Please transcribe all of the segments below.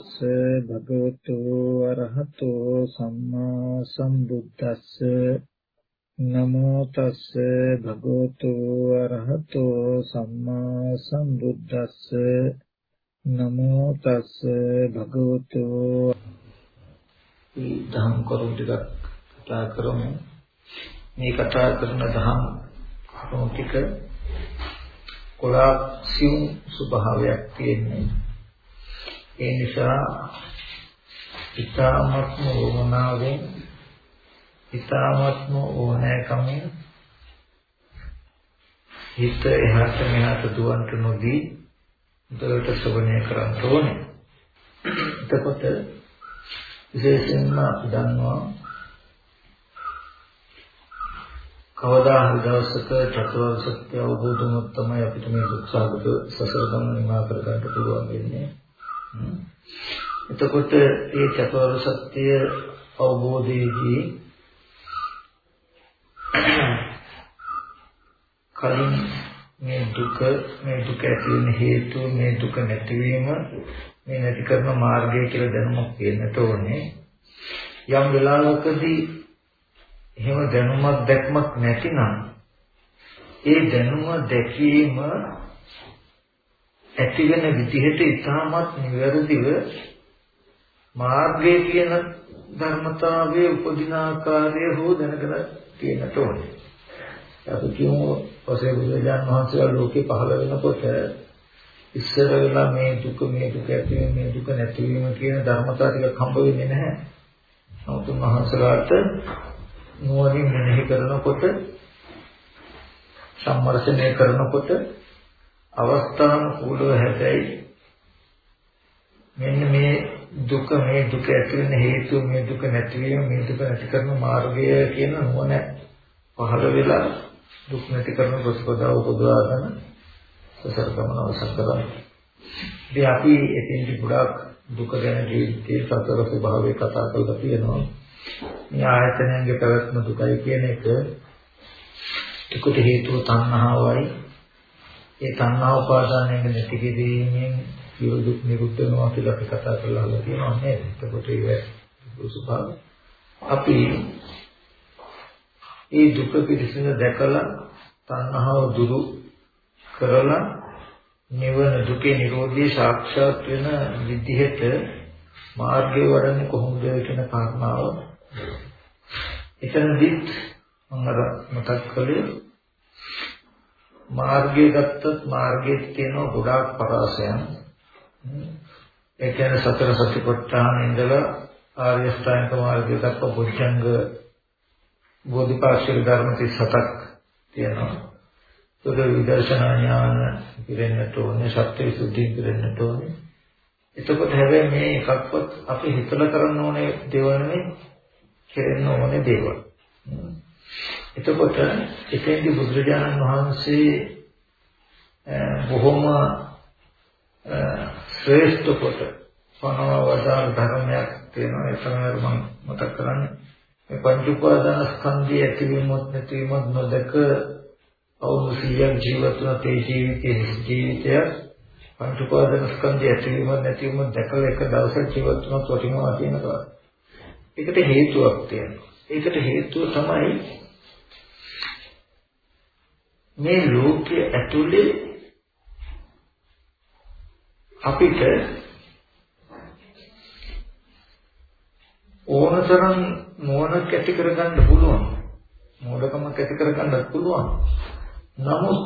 තස්ස භගවතු අරහතෝ සම්මා සම්බුද්දස්ස. නමෝ තස්ස භගවතු අරහතෝ සම්මා සම්බුද්දස්ස. නමෝ තස්ස භගවතු දහම් කරුණු ටිකක් කතා කරමු. මේ කතා කරන දහම් කරුණු ටික කොලා සියුම් ස්වභාවයක් තියෙන්නේ ඒ නිසා ඊ타මත්ම වමනාවෙන් ඊ타මත්ම ඕනෑකමින් හිත එහාට මෙහාට දුවන්ට නොදී දලට ශ්‍රවණය කරන්න ඕනේ. එතකොට විශේෂයෙන්ම අපි දන්නවා කවදා හරි දවසක චතුරාර්ය සත්‍ය අවබෝධ වුණොත් තමයි අපිට මේ දුක් සාගත සසර ගමන නිමා කර ගන්න පුළුවන් වෙන්නේ. එතකොට මේ චතුරාර්ය සත්‍ය අවබෝධයේදී කලින් මේ දුක මේ දුක ඇති වෙන හේතුව මේ දුක නැතිවීම මේ නැති කරන මාර්ගය කියලා දැනුමක් තියෙන්නට ඕනේ. යම් වෙලාවකදී එහෙම දැනුමක් දැක්මක් නැතිනම් ඒ දැනුම දැකීම ඇති වෙන විදිහට ඉතාමත් නිවැරදිව මාර්ගය කියන ධර්මතාවයේ උපදින ආකාරය හෝ දැනගෙන තියෙන්නට ඕනේ. අපි කියමු පසේ බුදුරජාණන් වහන්සේලා ලෝකේ පහළ වෙනකොට ඉස්සර වෙලා මේ දුක මේ දුක ඇති මේ දුක නැතිවීම කියන ධර්මතාව ටිකක් හම්බ වෙන්නේ නැහැ. නමුත් උන්වහන්සේලාට නුවණින් මෙනෙහි කරනකොට සම්මර්ෂණය කරනකොට අවස්ථානුකූලව හැබැයි මෙන්න මේ දුක මේ දුක ඇති වෙන හේතුව මේ දුක නැතිවීම මේ දුක නැති කරන මාර්ගය කියන නුවණ පහළ වෙලා දුක් නැති කරන ප්‍රතිපදාව උපදවාගෙන සසර ගමන අවසන් කරනවා. ඉතින් අපි එතෙන්දි ගොඩාක් දුක ගැන ජීවිතයේ සතර ස්වභාවය කතා කරලා තියෙනවා. මේ ආයතනයන්ගේ පැවැත්ම දුකයි කියන එක ඒකට හේතුව තණ්හාවයි. ඒ තණ්හා උපාදානයෙන් නැති කිරීමෙන් සියලු දුක් නිරුද්ධ වෙනවා කියලා අපි කතා කරලා හලා තියෙනවා නේද? එතකොට ඒක ස්වභාවය. අපි ඒ දුක පිළිසින දැකලා තණ්හාව දුරු කරලා නිවන දුකේ නිරෝධී සාක්ෂාත් වෙන විදිහට මාර්ගය වඩන්නේ කොහොමද කියන කාරණාව එතනදිත් මම අර මතක් කළේ මාර්ගය ගත්තත් මාර්ගයේ තියෙන ගොඩාක් පරාසයන් ඒ කියන්නේ සතර සතිපට්ඨාන ඉඳලා ආර්ය ශ්‍රාන්ත මාර්ගය දක්වා බොද්ධංග බෝධිපාක්ෂික ධර්ම 37ක් තියෙනවා. ඒක විදර්ශනා ඥාන පිරෙන්නට ඕනේ, සත්‍ය විසුද්ධිය පිරෙන්නට ඕනේ. එතකොට හැබැයි මේ එකක්වත් අපි හිතලා කරන්න ඕනේ දේවල් නෙමෙයි කෙරෙන්න ඕනේ දේවල්. එතකොට එතෙන්දී බුදුරජාණන් වහන්සේ බොහොම ශ්‍රේෂ්ඨ කොට පනවා වදාළ ධර්මයක් තියෙනවා ඒ තමයි මම මතක් කරන්නේ මේ පංච උපාදාන ස්කන්ධය ඇතිවීමත් නැතිවීමත් නොදක අවුරුදු 100ක් ජීවත් වුණ තේ ජීවිතයේ ජීවිතය පංච උපාදාන ස්කන්ධය ඇතිවීමත් නැතිවීමත් දැකලා එක දවසක් ජීවත් වුණත් වටිනවා කියනවා ඒකට හේතුවක් තියෙනවා. ඒකට හේතුව තමයි මේ ලෝකයේ ඇතුලේ අපිට ඕනතරම් මොනක් ඇති කරගන්න පුළුවන්. මොඩකමක් ඇති කරගන්නත් පුළුවන්. නමුත්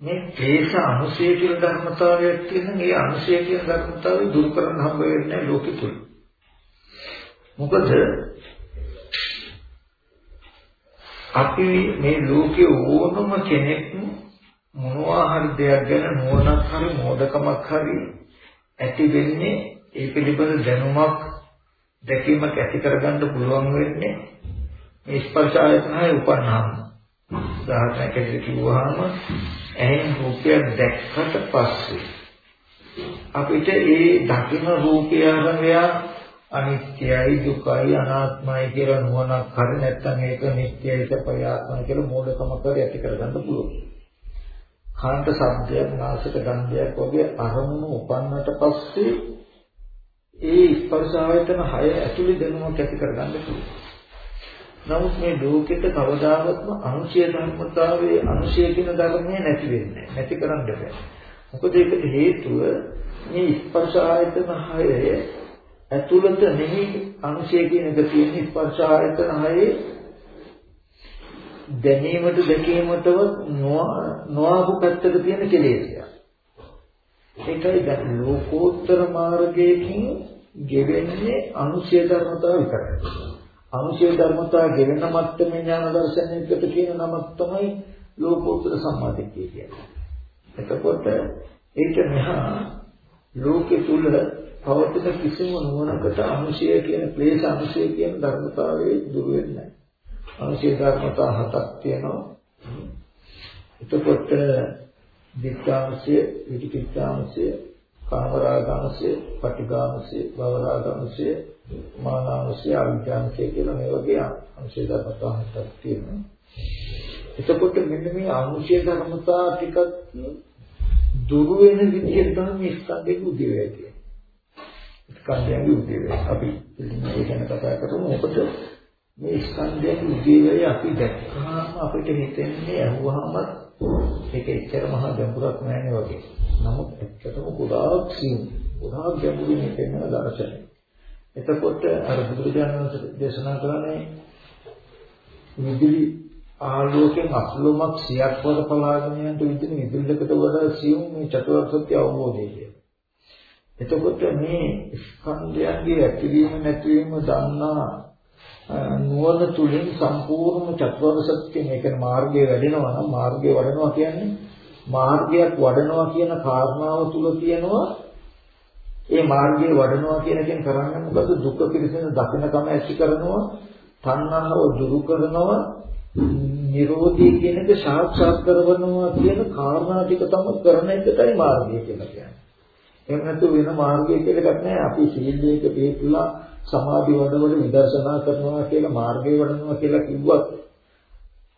මේ ක්ලේශ අනුශය කියන ධර්මතාවයක් තියෙන මේ අනුශය කියන ධර්මතාවය දුරු කරන්න හම්බ වෙන්නේ ලෝකෙ තුල. මොකද අපි මේ ලෝකේ ඕනම කෙනෙක් මොනවා හරි දෙයක් ගැන නුවණක් හරි මෝඩකමක් හරි ඇති වෙන්නේ ඒ පිළිබඳ දැනුමක් දැකීමක් ඇති කරගන්න පුළුවන් වෙන්නේ මේ ස්පර්ශ ආයතනය උපන්නාම උදාහරණයක් ඇටියට කිව්වහම ඇහෙන් රූපයක් දැක්කට පස්සේ අපිට ඒ දකින රූපය අරගෙන අනිත්‍යයි දුකයි අනාත්මයි කියලා නුවණක් හරි නැත්නම් ඒක නිට්ටයයි සපයි ආත්මයි කියලා මූලිකමක් හරි ඇති කරගන්න පුළුවන්. කාන්ත සබ්දයක් නාසක ගන්ධයක් වගේ අරමුණු උපන්නට පස්සේ ඒ ස්පර්ශ ආයතන 6 ඇතුළේ දැනුමක් ඇති කරගන්න පුළුවන්. නමුත් මේ ලෝකෙට කවදාවත්ම අනුශය ධර්මතාවයේ අනුශය කියන ධර්මය නැති වෙන්නේ නැති කරන්න බෑ. මොකද ඒකට හේතුව මේ ස්පර්ශ ආයතන 6 ඇතුළත නෙමෙයි අනුශය කියන එක තියෙන ස්පර්ශ ආයතන 6 දැනීමට දැකීමටවත් නොආපු පැත්තක තියෙන කෙලෙසිය. ඒකයි දැන් ලෝකෝත්තර මාර්ගයෙන් ගෙවෙන්නේ අනුශය ධර්මතාව විතරයි. අනුශය ධර්මතාව ගෙවෙන මට්ටමේ ඥාන දර්ශනයකට කියන නමක් තමයි ලෝකෝත්තර සම්මාදිට්ඨිය කියන්නේ. එතකොට ඒක මෙහා ලෝකෙ තුල පවතින කිසිම නුවණකට අනුශය කියන ක්ලේශ අනුශය කියන ධර්මතාවයේ දුර වෙන්නේ නැහැ. අනුශය ධර්මතා හතක් තියෙනවා. එතකොට විත්‍යාංශය, විචිකිච්ඡාංශය, කාමරාගාංශය, පටිඝාංශය, භවරාගාංශය, මානාංශය, අවිජ්ජාංශය කියලා මේ වගේ අංශය ධර්මතා හතක් තියෙනවා. එතකොට මෙන්න මේ අංශය ධර්මතා ටිකක් දුරු වෙන විදිහට තමයි මේ ස්කන්ධයේ උදේවැය කියන්නේ. ස්කන්ධයන්ගේ උදේවැය. අපි මේ ගැන කතා කරමු. මොකද මේ ස්කන්ධයන්ගේ උදේවැය අපි දැක්කහම අපිට හිතෙන්නේ අහුවහම ඒක එච්චර මහා ගැඹුරක් නෑනේ වගේ. නමුත් ඇත්තටම ගොඩාක් සියුම්. ගොඩාක් ගැඹුරින් හිතෙන දර්ශනය. එතකොට අර බුදුරජාණන් වහන්සේ දේශනා කරන්නේ විදුලි ආලෝකයෙන් අස්ලොමක් සියක් වල පලාගෙන යන විදිහට විදුලියකට වඩා සියුම් මේ චතුරාර්ය සත්‍ය අවබෝධය කියන්නේ. එතකොට මේ ස්කන්ධයන්ගේ ඇතිවීම නැතිවීම දන්නා නුවණ තුලින් සම්පූර්ණ චතුරාර්ය සත්‍ය මේක මාර්ගය වැඩෙනවා නම් මාර්ගය වඩනවා කියන්නේ මාර්ගයක් වඩනවා කියන කාරණාව තුල තියෙනවා ඒ මාර්ගය වඩනවා කියන එකෙන් කරන්නේ මොකද දුක පිළිසෙන දකින්නකම ඇති කරනවා තණ්හාව දුරු කරනවා නිරෝධී කියන එක සාක්ෂාත් කරගන්නවා කියන කාරණා ටික තමයි කරන එකටයි මාර්ගය කියලා කියන්නේ. එහෙම නැතු වෙන මාර්ගය කියලා එකක් නැහැ. අපි සීලයක පිළිපුලා සමාධි වඩවල විදර්ශනා කරනවා කියලා මාර්ගය වඩනවා කියලා කිව්වත්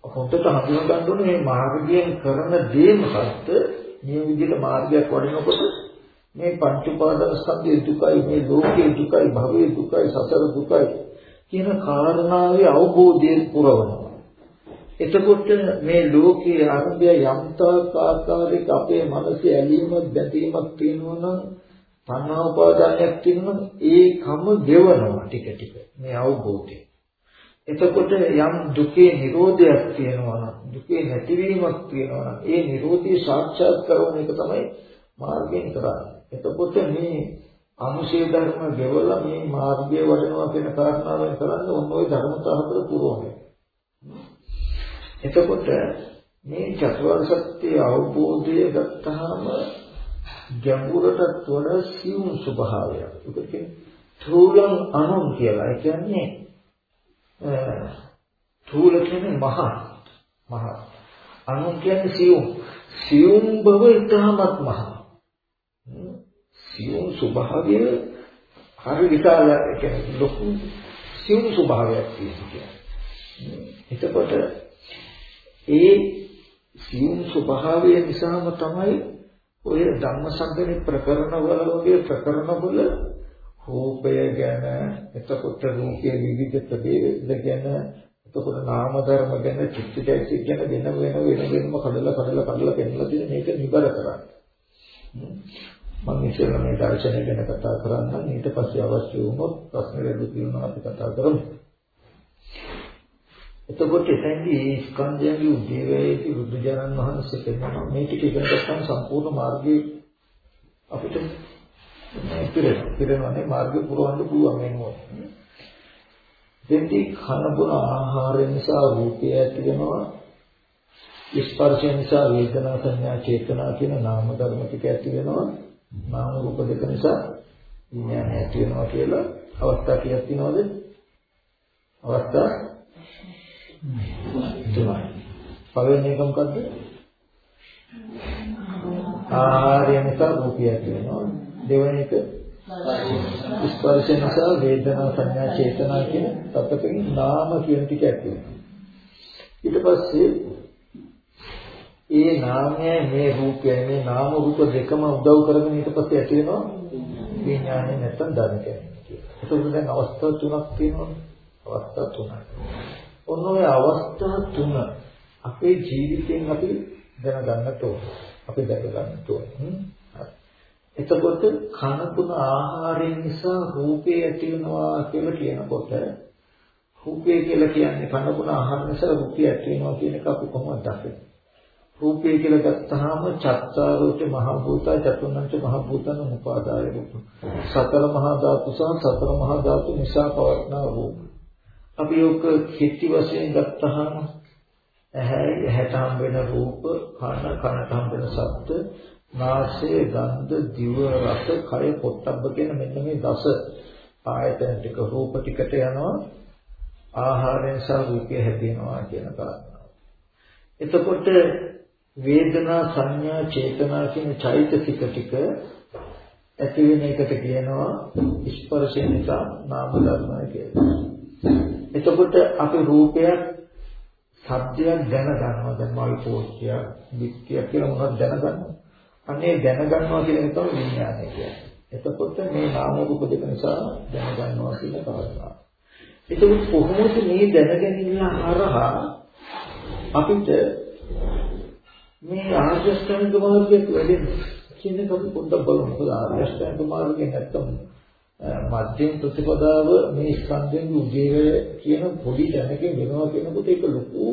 හොඳට හඳුනා ගන්න ඕනේ මේ මාර්ගයෙන් කරන දේ මොකක්ද? මේ විදිහට මාර්ගයක් වඩනකොට මේ පංච උපාදාන ස්කන්ධයේ දුකයි මේ ලෝකයේ දුකයි භවයේ දුකයි සතර දුකයි කියන කාරණාවේ අවබෝධයෙන් පුරවනවා. එතකොට මේ ලෝකයේ අරබය යම්තාක් ආකාරයක අපේ මනසේ ඇලීමක් බැඳීමක් තියෙනවා නම් තණ්හා උපාදානයක් තියෙනවා ඒකම ගෙවනවා ටික ටික මේ අවබෝධය. එතකොට යම් දුකේ නිරෝධයක් තියෙනවා නම් දුකේ නැතිවීමක් තියෙනවා නම් ඒ නිරෝධය සාක්ෂාත් කරන එක තමයි මාර්ගයෙන් කරන්නේ. එතකොට මේ අනුශේ ධර්ම ගෙවලා මේ මාර්ගය වඩනවා කියන කාරණාවෙන් කරන්නේ ඔන්න ඔය ධර්මතා හතර පුරවන්නේ. එතකොට මේ චතුරාර්ය සත්‍ය අවබෝධය ගත්තාම ගැඹුරටත් වඩා සියුම් ස්වභාවයක්. ඒක කියන්නේ තුලං අනුන් කියලා. ඒ කියන්නේ තුල කියන්නේ මහ මහ අනුන් කියන්නේ සියුම්. සියුම් බව ඉතාමත් මහ. සියුම් ස්වභාවය හරි විශාල ඒ කියන්නේ ලොකු සියුම් ස්වභාවයක් තියෙනවා. එතකොට ඒ සියුම් ස්වභාවය නිසාම තමයි ඔය ධම්මසංගනේ ප්‍රකරණවල වගේ ප්‍රකරණවල රූපය ගැන එතකොට රූපයේ විවිධ ප්‍රභේද ගැන එතකොට නාම ධර්ම ගැන චිත්තචෛතසික ගැන වෙන වෙන වෙන වෙනම කඩලා කඩලා කඩලා පෙන්නලා තියෙන මේක නිබර කරන්නේ. මම ඉස්සෙල්ලා මේ දර්ශනය ගැන කතා කරන්නම්. ඊට පස්සේ අවශ්‍ය වුණොත් ප්‍රශ්න දෙකක් තියෙනවා අපි කතා කරමු. එතකොට එතෙන්දී මේ ස්කන්ධයන්ගේ උදේවැයේදී බුදුජානන් වහන්සේ කියනවා මේ ටික ඉගෙන ගත්තම සම්පූර්ණ මාර්ගයේ අපිට පිරෙන පිරෙනවානේ මාර්ගය පුරවන්න පුළුවන් වෙනවා. දෙන්දී කන බොන ආහාරය නිසා රූපය ඇති වෙනවා. ස්පර්ශය නිසා වේදනා සංඥා චේතනා කියන නාම ධර්ම ටික ඇති වෙනවා. නාම රූප දෙක නිසා විඥානය ඇති වෙනවා කියලා අවස්ථා කීයක් තියෙනවද? අවස්ථා තුනයි. පළවෙනි එක මොකද්ද? ආහාරය නිසා රූපය කියනවා. දෙවෙනි එක ස්පර්ශ නිසා වේදනා සංඥා චේතනා කියන සතතකින් නාම කියන ටික ඇති වෙනවා. ඊට පස්සේ ඒ නාමය මේ රූපය මේ නාම රූප දෙකම උදව් කරගෙන ඊට පස්සේ ඇති වෙනවා විඥානේ නැත්තම් දන්නේ කියලා. ඒකෝද දැන් අවස්ථා තුනක් තියෙනවනේ. අවස්ථා තුනක්. ඔන්න ඔය අවස්ථා තුන අපේ ජීවිතෙන් අපි දැනගන්නට ඕන. අපි දැක ගන්නට ඕන. එතකොට කන තුන ආහාරයෙන් නිසා රූපේ ඇති වෙනවා කියලා කියනකොට රූපය කියලා කියන්නේ කන තුන ආහාර නිසා රූපය ඇති වෙනවා කියන එක අපි කොහොමද දකින්නේ? රූපය කියලා ගත්තාම චත්තාරෝච මහ භූතා චතුර්ණංච මහ භූතන උපාදාය රූප. සතර මහා ධාතු සහ සතර මහා ධාතු නිසා පවත්නා රූප. අපි ඔක කිත්ති වශයෙන් ගත්තාම ඇහැ ඇහැට හම් වෙන රූප, කන කනට හම් වෙන ශබ්ද, නාසය ගන්ධ, දිව රස, කය පොට්ටබ්බ කියන මෙන්න මේ දස ආයතන ටික රූප ටිකට යනවා ආහාරයෙන් සහ රූපය හැදෙනවා කියන කාරණාව. එතකොට වේදනා සංඥා චේතනා කියන චෛතසික ටික ඇති වෙන එකට කියනවා ස්පර්ශය නිසා නාම ධර්මය කියලා. එතකොට අපි රූපයක් සත්‍යයක් දැන ගන්නවා දැන් මල් පෝෂ්‍ය විත්‍ය කියලා මොනවද දැන ගන්නවා. අනේ දැන ගන්නවා කියන එක තමයි විඥානය කියන්නේ. එතකොට මේ නාම රූප දෙක නිසා දැන ගන්නවා කියන කාරණාව. එතකොට කොහොමද මේ දැනගැනීම හරහා අපිට මේ ආර්ය අෂ්ටාංග මාර්ගයට වැඩෙන්නේ කියන එක අපි පොඩ්ඩක් බලමු. මොකද ආර්ය අෂ්ටාංග මාර්ගයෙන් නැත්තම් මධ්‍යම ප්‍රතිපදාව මේ ස්කන්ධයෙන් උදේවැය කියන පොඩි දැනකින් වෙනවා කියනකොට ඒක ලොකු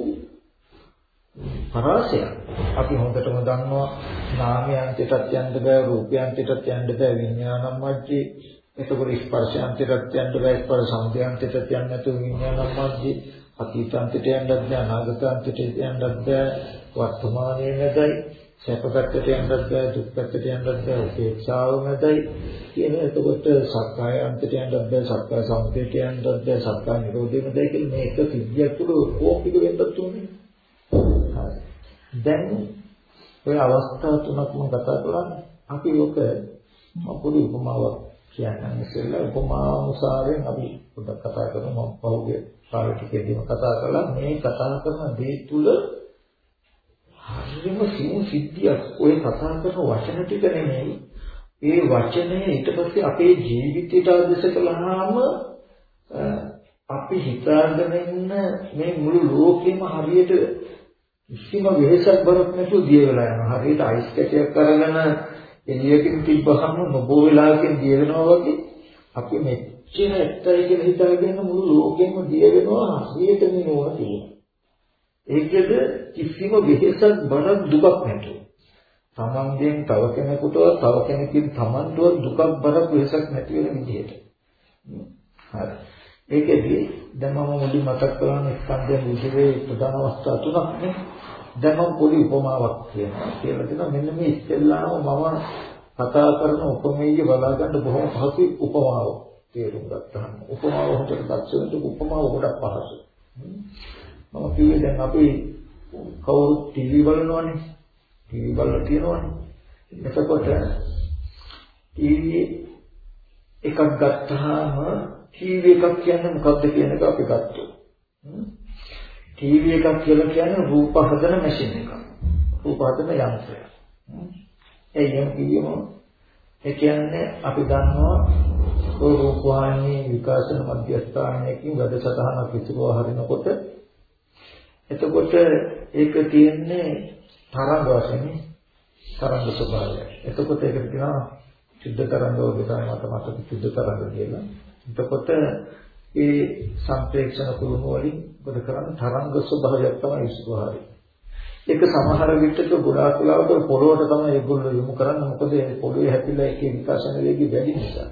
පරාසයක්. අපි හොඳටම දන්නවා නාමයන්ටටත් යන්න බෑ රූපයන්ටටත් යන්න බෑ විඥානම් මැජ්ජේ. එතකොට ස්පර්ශයන්ටටත් යන්න බෑ ස්පර්ශ සංඥාන්ටටත් යන්න නැතුව විඥානම් මැජ්ජේ. අතීතන්තට යන්නත් බෑ අනාගතන්තට යන්නත් බෑ වර්තමානයේ නැදයි සැපපැත්තට යන්නත් බෑ දුක්පැත්තට යන්නත් බෑ උපේක්ෂාව නැදයි කියන එතකොට සක්කාය අන්තයට යන්නත් බෑ සක්කාය සම්පේට යන්නත් බෑ සක්කාය නිරෝධය නැදයි කියන මේක සිද්ධියක් තුළ කොහොමද වෙන්නත් උනේ හරි. දැන් ඔය අවස්ථා තුනක් මම කතා කළා. අපි ඔක පොඩි උපමාවක් කියන්න ඉස්සෙල්ලා. උපමානුසාරයෙන් අපි පොඩ්ඩක් කතා කරමු. මම පහුගිය කාලේ ටිකේදීම කතා කළා. මේ කතා කරන දේ තුල හරියම සිමු සිද්ධියක් ඔය කතා කරන වචන ටික නෙමෙයි. ඒ වචනය ඊට පස්සේ අපේ ජීවිතයට අදස කළාම අපි හිතාගෙන ඉන්න මේ මුළු ලෝකෙම හරියට කිසිම වෙහසක් බරක් නැතුව දිය වෙලා යනවා. හරියට අයිස් කැටයක් අරගෙන එළියකින් තිබ්බහම නොබෝ වෙලාවකින් දිය වෙනවා වගේ අපි මෙච්චර ඇත්තයි කියලා හිතාගෙන මුළු ලෝකෙම දිය වෙනවා. හරියට මේ නෝන තියෙනවා ඒකද කිසිම වෙහෙසක් බරක් දුකක් නැතුව. තමන්ගෙන් තව කෙනෙකුට තව කෙනෙකුගෙන් තමන්ට දුකක් බරක් වෙහෙසක් නැති වෙන විදිහට. හරි. ඒකෙදී දැන් මම මුලින් මතක් කළා ස්කන්ධයන් විදිහේ ප්‍රධාන අවස්ථා තුනක් නේ. දැන් මම පොඩි උපමාවක් කියනවා. කියලා දෙනවා මෙන්න මේ ඉස්සෙල්ලාම මම කතා කරන උපමේය බලා ගන්න බොහොම පහසු උපමාවක් තේරුම් ගත්තාම. උපමාව හොඳට දක්ෂ වෙන්න උපමාව ගොඩක් පහසුයි. මම කිව්වේ දැන් අපි කවුරු ටීවී බලනවනේ. ටීවී බලලා තියෙනවනේ. එතකොට ටීවී එකක් ගත්තාම ටීවී එකක් කියන්නේ මොකක්ද කියන එක අපි ගත්තා. ටීවී එකක් කියලා කියන්නේ රූප හදන මැෂින් එකක්. රූප හදන යන්ත්‍රයක්. ඒ යම් කියම ඒ කියන්නේ අපි දන්නවා රූපවාහිනී විකාශන මධ්‍යස්ථානයකින් වැඩසටහනක් ඉස්සුවා හරිනකොට එතකොට ඒක තියෙන්නේ තරංග වශයෙන් තරංග ස්වභාවය. එතකොට ඒකට කියනවා චුද්ධ තරංග වගේ තමයි මට මතක චුද්ධ තරංග කියලා. එතකොට ඒ සම්ප්‍රේක්ෂණ කුරුණු වලින් මොකද කරන්නේ තරංග ස්වභාවයක් තමයි ස්වභාවය. ඒක සමහර විටක ගොඩාක් වෙලාවට පොළොවට තමයි ඒගොල්ලෝ යොමු කරන්නේ මොකද ඒ පොළොවේ හැපිලා ඒකේ විකාශන වේගය වැඩි නිසා.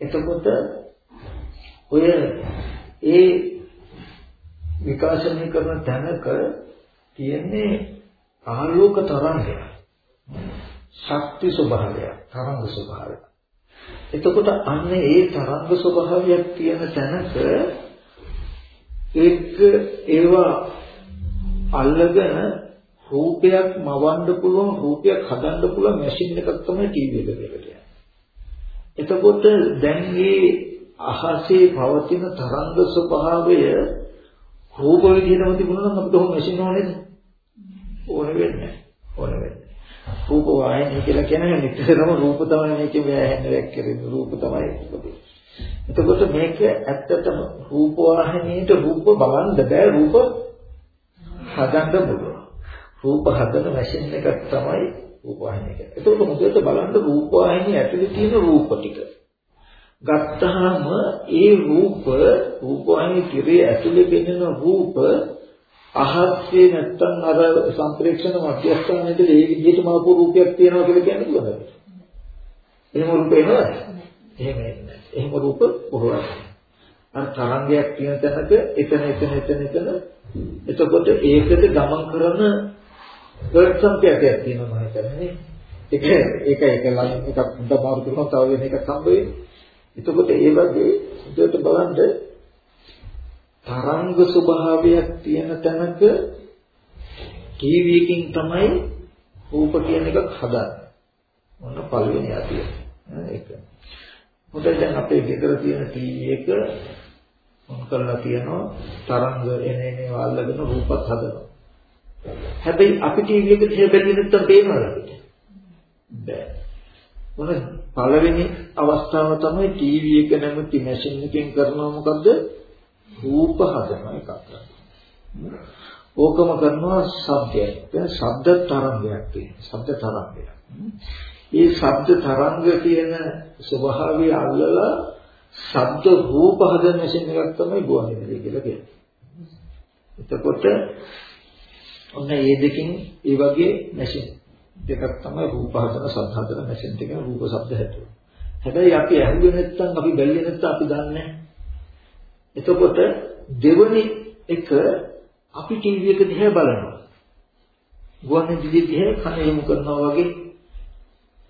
එතකොට ඔය ඒ විකාශනය කරන තැනක තියෙන්නේ ආලෝක තරංගය. ශක්ති ස්වභාවය, තරංග ස්වභාවය. එතකොට අන්න ඒ තරංග ස්වභාවයක් තියෙන තැනක ඒක ඒවා අල්ලගෙන රූපයක් මවන්න පුළුවන් රූපයක් හදන්න පුළුවන් මැෂින් එකක් තමයි ටීවී එක කියලා කියන්නේ. එතකොට දැන් මේ අහසේ පවතින තරංග ස්වභාවය රූප විදිහටම තිබුණා නම් අපිට ඔහොම මැෂින් ඕනේද? ඕන වෙන්නේ ඕන වෙන්නේ. රූප වාහිනිය කියලා කියන්නේ නිතරම රූප තමයි මේකේ වෑහෙන වැක්කෙන්නේ රූප තමයි උපදින්නේ. එතකොට මේක ඇත්තටම රූප වාහිනියට රූප බලන්න බෑ රූප හදන්න පුළුවන්. රූප හදන මැෂින් එකක් තමයි රූප වාහිනිය කියන්නේ. එතකොට මුදෙට බලන්න රූප වාහිනිය ඇතුලේ තියෙන රූප ටික. ගත්තාම ඒ රූප රූප වාහිනිය තිරේ ඇතුලේ පෙනෙන රූප අහස්සේ නැත්තම් අර සම්ප්‍රේක්ෂණ මධ්‍යස්ථානයේදී ඒ විදිහටම ආපු රූපයක් තියෙනවා කියලා කියන්න පුළුවන්ද? එහෙම රූප එනවද? එහෙම එන්නේ. එහෙම රූප බොහෝ අර තරංගයක් තියෙන තැනක එතන එතන එතන එතන එතකොට ඒකද ගමන් කරන වර්ඩ් සංඛ්‍යාවක් තියෙනවා මම හිතන්නේ. ඒක ඒක ඒක ලයින් එකක් හොඳ මාරු කරනවා තව වෙන එකක් හම්බ වෙන්නේ. එතකොට ඒ වගේ හොඳට බලන්න තරංග ස්වභාවයක් තියෙන තැනක ටීවී එකකින් තමයි රූප කියන එකක් හදන්නේ. මොන පළවෙනි අතිය. ඒක. හොඳයි දැන් අපේ ගෙදර තියෙන ටීවී එක මොන කරලා තියෙනවා තරංග එන එන වල්ලගෙන රූපත් හදනවා. හැබැයි අපි ටීවී එක දිහා බැලුවේ නැත්තම් පේනවද අපිට? බෑ. මොකද පළවෙනි අවස්ථාව තමයි ටීවී එක නැමැති මැෂින් එකෙන් කරනවා මොකද්ද? රූප හදන එකක්. ඕකම කරනවා ශබ්දයක්. දැන් ශබ්ද තරංගයක් තියෙනවා. ශබ්ද තරංගයක්. මේ ශබ්ද තරංග කියන ස්වභාවය අල්ලලා ශබ්ද රූප හදන මැෂින් එකක් තමයි ගුවන්විදුලි කියලා කියන්නේ. එතකොට ඔන්න මේ දෙකෙන් ඒ වගේ මැෂින් දෙකක් තමයි රූප හදන ශබ්ද හදන මැෂින් දෙකෙන් රූප ශබ්ද හැදුවා. හැබැයි අපි ඇහුවේ නැත්නම් අපි බැලුවේ නැත්නම් අපි දන්නේ නැහැ. එතකොට දෙවනි එක අපි ටීවී එක දිහා බලනවා. ගුවන්විදුලි දිහා කන යොමු කරනවා වගේ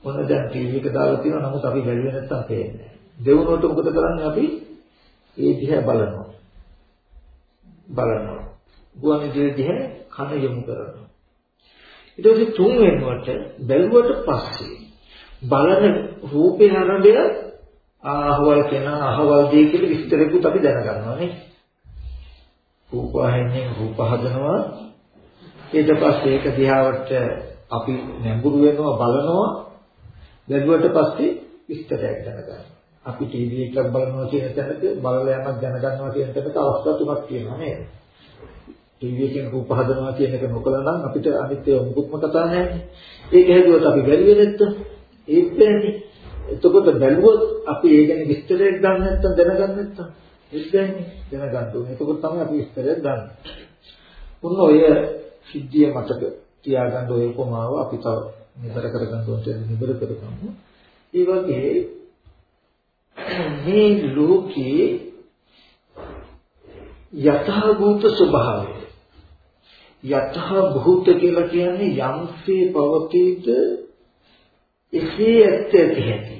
මොන දැන් ටීවී එක දාලා තියෙනවා නමුත් අපි බැලුවේ නැත්නම් පේන්නේ නැහැ. දෙවනුවට මොකද කරන්නේ අපි ඒ දිහා බලනවා. බලනවා. ගුවන්විදුලි දිහා කන යොමු කරනවා. ඊට පස්සේ තුන් වෙනුවට බැලුවට පස්සේ බලන රූපේ ආරම්භය අහවල් කෙනා අහවල් දෙය කියලා විස්තරෙකුත් අපි දැනගන්නවා නේ. රූප වහින්නේ රූප හදනවා ඊට පස්සේ ඒක දිහාවට අපි නැඹුරු වෙනවා බලනවා බැලුවට පස්සේ විස්තරයක් දැනගන්නවා. අපි ටීවී එකක් බලනවා කියන තැනක බලලා යමක් දැනගන්නවා කියන තැනක අවස්ථා තුනක් තියෙනවා නේද? ටීවී එකෙන් රූප හදනවා කියන එක නොකළා නම් අපිට අනිත් ඒවා මුකුත්ම කතා නැහැ. ඒක හැදුවත් අපි බැලුවේ නැත්තම් ඒත් බෑනේ. එතකොට බැලුවොත් අපි ඒ ගැන විස්තරයක් ගන්න නැත්තම් දැනගන්න නැත්තම් ඒත් බෑනේ. දැනගන්න ඕනේ. එතකොට තමයි අපි විස්තරයක් ගන්න. උන්න ඔය සිද්ධිය මතක තියාගන්න ඔය උපමාව අපි තව නිතර කරගන්න ඕනේ නිබර කරගමු. ඒ වගේ මේ ලෝකේ යථාභූත ස්වභාවය යතහ භූත කියලා කියන්නේ යම්සේ පවතීද එසේ ඇත්ත ඇති හැටි.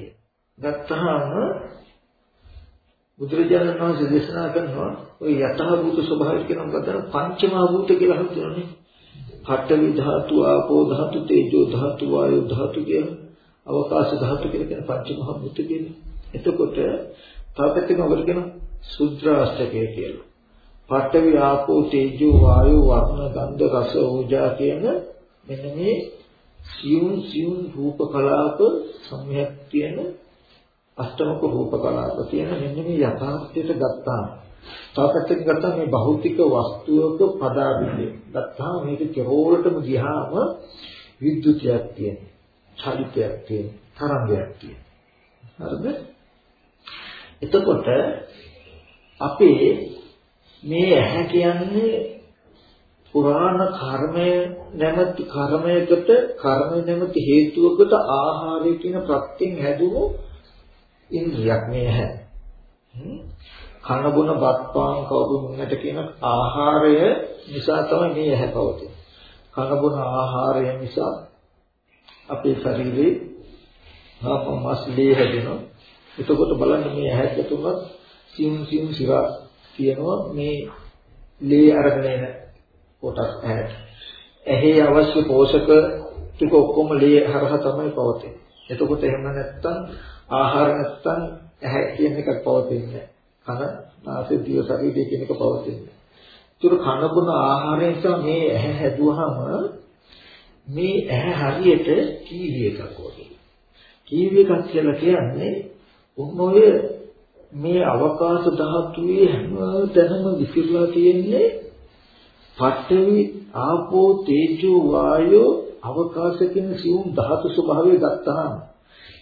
ගත්තාම බුදුරජාණන් වහන්සේ දේශනා කරනවා ওই යතහ භූත ස්වභාවය කියන මොකද පංචමා භූත කියලා හඳුනන්නේ. පඨවි ධාතු, ආපෝ ධාතු, තේජෝ ධාතු, වායෝ ධාතු කියන අවකාශ ධාතු කියලා කියන පංචමහා භූත කියලා. එතකොට තව පැත්තකින් ඔබට කියන සුද්‍රාෂ්ටකය කියලා. පඨවි ආපෝ තේජෝ වායෝ වර්ණ ගන්ධ රස ඕජා කියන මෙන්න මේ සියුම් සියුම් රූප කලාප සම්‍යක් තියෙන අෂ්ටමක රූප කලාප තියෙන මෙන්න මේ යථාර්ථයට ගත්තාම. තාපත්තෙන් ගත්තා මේ භෞතික වස්තුවක පදාබින්දේ ගත්තාම මේක කෙරෝලටම ගියාම විද්‍යුතයක් තියෙන චලිතයක් තියෙන තරංගයක් තියෙන. හරිද? එතකොට අපේ මේ ඇහැ කියන්නේ පුරාණ කර්මය නැමැති කර්මයකට කර්මය නැමැති හේතුවකට ආහාරය කියන ප්‍රත්‍යයෙන් හැදුණු ඉන්ද්‍රියක් මේ ඇහැ. කන බොන බත් පාන් කවුරු මුන්නට කියන ආහාරය නිසා තමයි මේ ඇහැ පවතින්නේ. කන බොන ආහාරය නිසා අපේ ශරීරේ ආප මස්ලේ හැදෙනවා. එතකොට බලන්න මේ ඇහැට තුනක් සිම් සිම් සිරා කියනවා මේ ලේ අරගෙන එන කොටස් ඇහැට. ඇහි අවශ්‍ය පෝෂක ටික ඔක්කොම ලේ හරහා තමයි පවතින්නේ. එතකොට එහෙම නැත්තම් ආහාර නැත්තම් ඇහැ කියන එකක් පවතින්නේ කන, නාසය, දිව, ශරීරය කියන එක පවතින්නේ. ඒතර කන බොන ආහාරය නිසා මේ ඇහැ හැදුවහම මේ ඇහැ හරියට කීවි එකක් වගේ. කීවි එකක් කියලා කියන්නේ ඔන්නෝය මේ අවකාශ ධාතුවේ හැම තැනම විසිරලා තියෙන්නේ පඨවි ආපෝ තේජෝ වායෝ අවකාශ කියන සියුම් ධාතු ස්වභාවය ගත්තාම.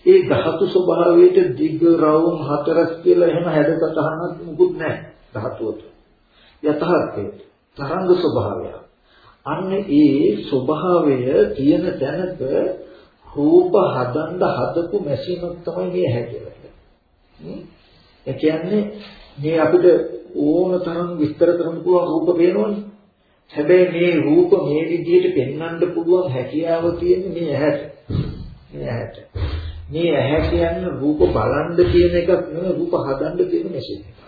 ඒ ධාතු ස්වභාවයට දිග රවුම් හතරක් කියලා එහෙම හැඩසටහනක් මුකුත් නැහැ ධාතුවට. යථාර්ථයේ තරංග ස්වභාවය. අන්න ඒ ස්වභාවය තියෙන තැනක රූප හදන්න හදපු මැෂිනක් තමයි මේ හැදෙන්නේ ඒ කියන්නේ මේ අපිට ඕන තරම් විස්තර කරන්න පුළුවන් රූප පේනවනේ. හැබැයි මේ රූප මේ විදිහට පෙන්වන්න පුළුවන් හැකියාව තියෙන්නේ මේ ඇහැට. මේ ඇහැට. මේ ඇහැ කියන්නේ රූප බලන්න කියන එකක් නෙවෙයි රූප හදන්න තියෙන මැෂින් එකක්.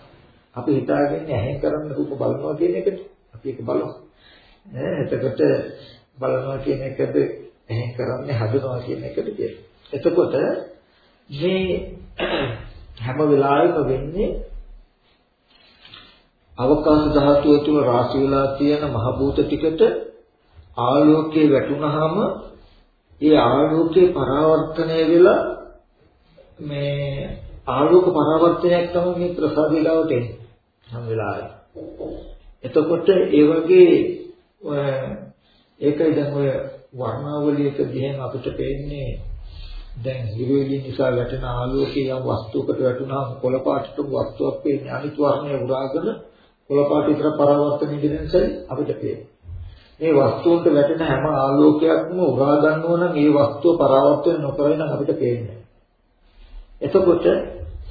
අපි හිතාගෙන ඇහැ කරන්න රූප බලනවා කියන එකට අපි ඒක බලමු. ඈ එතකොට බලනවා කියන එකද ඇහැ කරන්නේ හදනවා කියන එකද කියලා. එතකොට මේ හැම වෙලාවෙම වෙන්නේ අවකාශ ධාතුව තුළ රාශි වෙලා තියෙන මහ භූත ටිකට ආලෝකයේ වැටුනහම ඒ ආලෝකයේ පරාවර්තනය වෙලා මේ ආලෝක පරාවර්තනයක් තමයි මේ ප්‍රසාද වේලාවට එන්නේ හැම වෙලාවෙම. එතකොට ඒ වගේ ඒකයි දැන් ඔය වර්ණාවලියක දිහෙන් අපිට පේන්නේ දැන් හිරෙලි නිසා වැටෙන ආලෝකයේ යම් වස්තුවකට වැටුනහම කොළ පාටට වස්තුවක් පේන්නේ අනිත් වර්ණය උරාගෙන කොළ පාට විතර පරාවර්තන ඉදෙනසයි අපිට පේන්නේ. මේ වස්තුවට වැටෙන හැම ආලෝකයක්ම උරා ගන්නවා නම් ඒ වස්තුව පරාවර්තන නොකරන අපිට පේන්නේ. එතකොට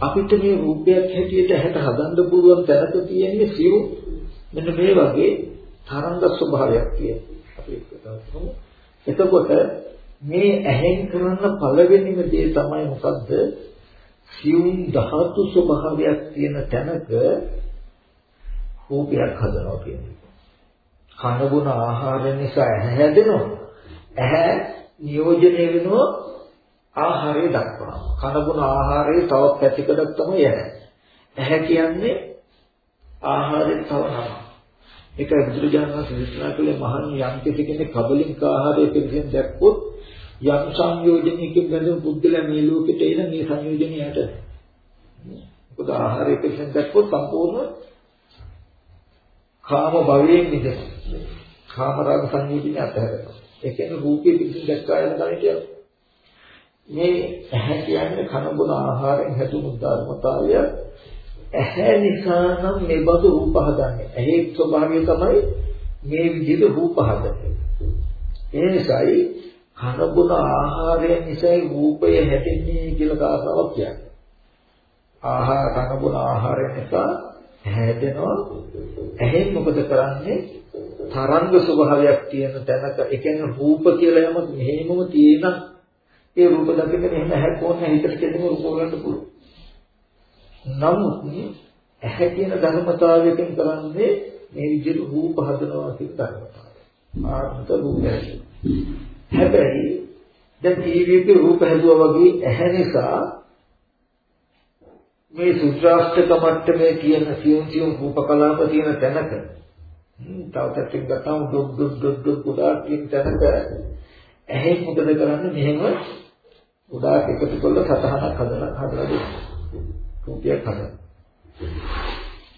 අපිට මේ රූපයක් හැටියට හැට හදන්න පුළුවන් තැනක තියෙන්නේ සිව් මෙන්න මේ වගේ තරංග ස්වභාවයක් තියෙන. අපි එතකොට මේ ඇහෙන් කරන පළවෙනිම දේ තමයි මොකද්ද? සියුම් ධාතු ස්වභාවයක් තියෙන තැනක රූපයක් හදනවා කියන්නේ. කන බොන ආහාර නිසා ඇහැ හැදෙනවා. ඇහැ නියෝජනය වෙනවා ආහාරය දක්වා. කන බොන ආහාරයේ තවත් පැතිකඩක් තමයි ඇහැ. ඇහැ කියන්නේ ආහාරයෙන් තව නමක්. ඒකයි බුදුරජාණන් වහන්සේ දේශනා කළේ මහන් යම් කෙනෙක් කබලින්ක ආහාරය පිළිසින් දැක්කොත් යම් සංයෝජනයකින් බැඳුණු පුද්ගලයා මේ ලෝකෙට එන මේ සංයෝජනයට මොකද ආහාරය පිළිසින් දැක්කොත් සම්පූර්ණ කාම භවයෙන් මිදෙන. කාම රාග සංයෝජනය අතහැරෙනවා ඒ කියන්නේ රූපේ පිළිසින් දැක්කායන කණිට මේ ඇහැ කියන්නේ කන බොන ආහාරයෙන් හැදුණු ධර්මතාවය. ඇහැ නිසා නම් මේ බඳු රූප හදන්නේ. ඇහි ස්වභාවය තමයි මේ විදිහට රූප හදන්නේ. ඒ නිසායි කන බොන ආහාරය නිසා රූපය හැදෙන්නේ කියලා කාරණාවක් කියන්නේ. ආහාර කන බොන ආහාරය නිසා හැදෙනවා. ඇහෙන් මොකද කරන්නේ? තරංග ස්වභාවයක් තියෙන තැනක ඒ කියන්නේ රූප කියලා යමක් මෙහෙමම තියෙන ඒ රූප දකින්න මෙහෙම හැකෝන්න හිතට කෙනෙකු රූප වලට පුළුවන්. නමුත් ඇහැ කියන ධර්මතාවයකින් කරන්නේ මේ විදිහට රූප හදනවා කියන ධර්මතාවය. ආත්මක රූපය. හැබැයි දැන් ටීවී එකේ රූප හැදුවා වගේ ඇහැ නිසා මේ සුත්‍රාෂ්ටක මට්ටමේ කියන සියුම් සියුම් රූප කලාප තියෙන තැනක තව පැත්තකින් ගත්තාම ඩොඩ් ඩොඩ් ඩොඩ් ඩොඩ් උඩා කියන තැනක ඇහි මොකද කරන්නේ මෙහෙම උඩා එකතු කරලා සතහනක් හදලා හදලා දෙනවා රූපයක් හදනවා.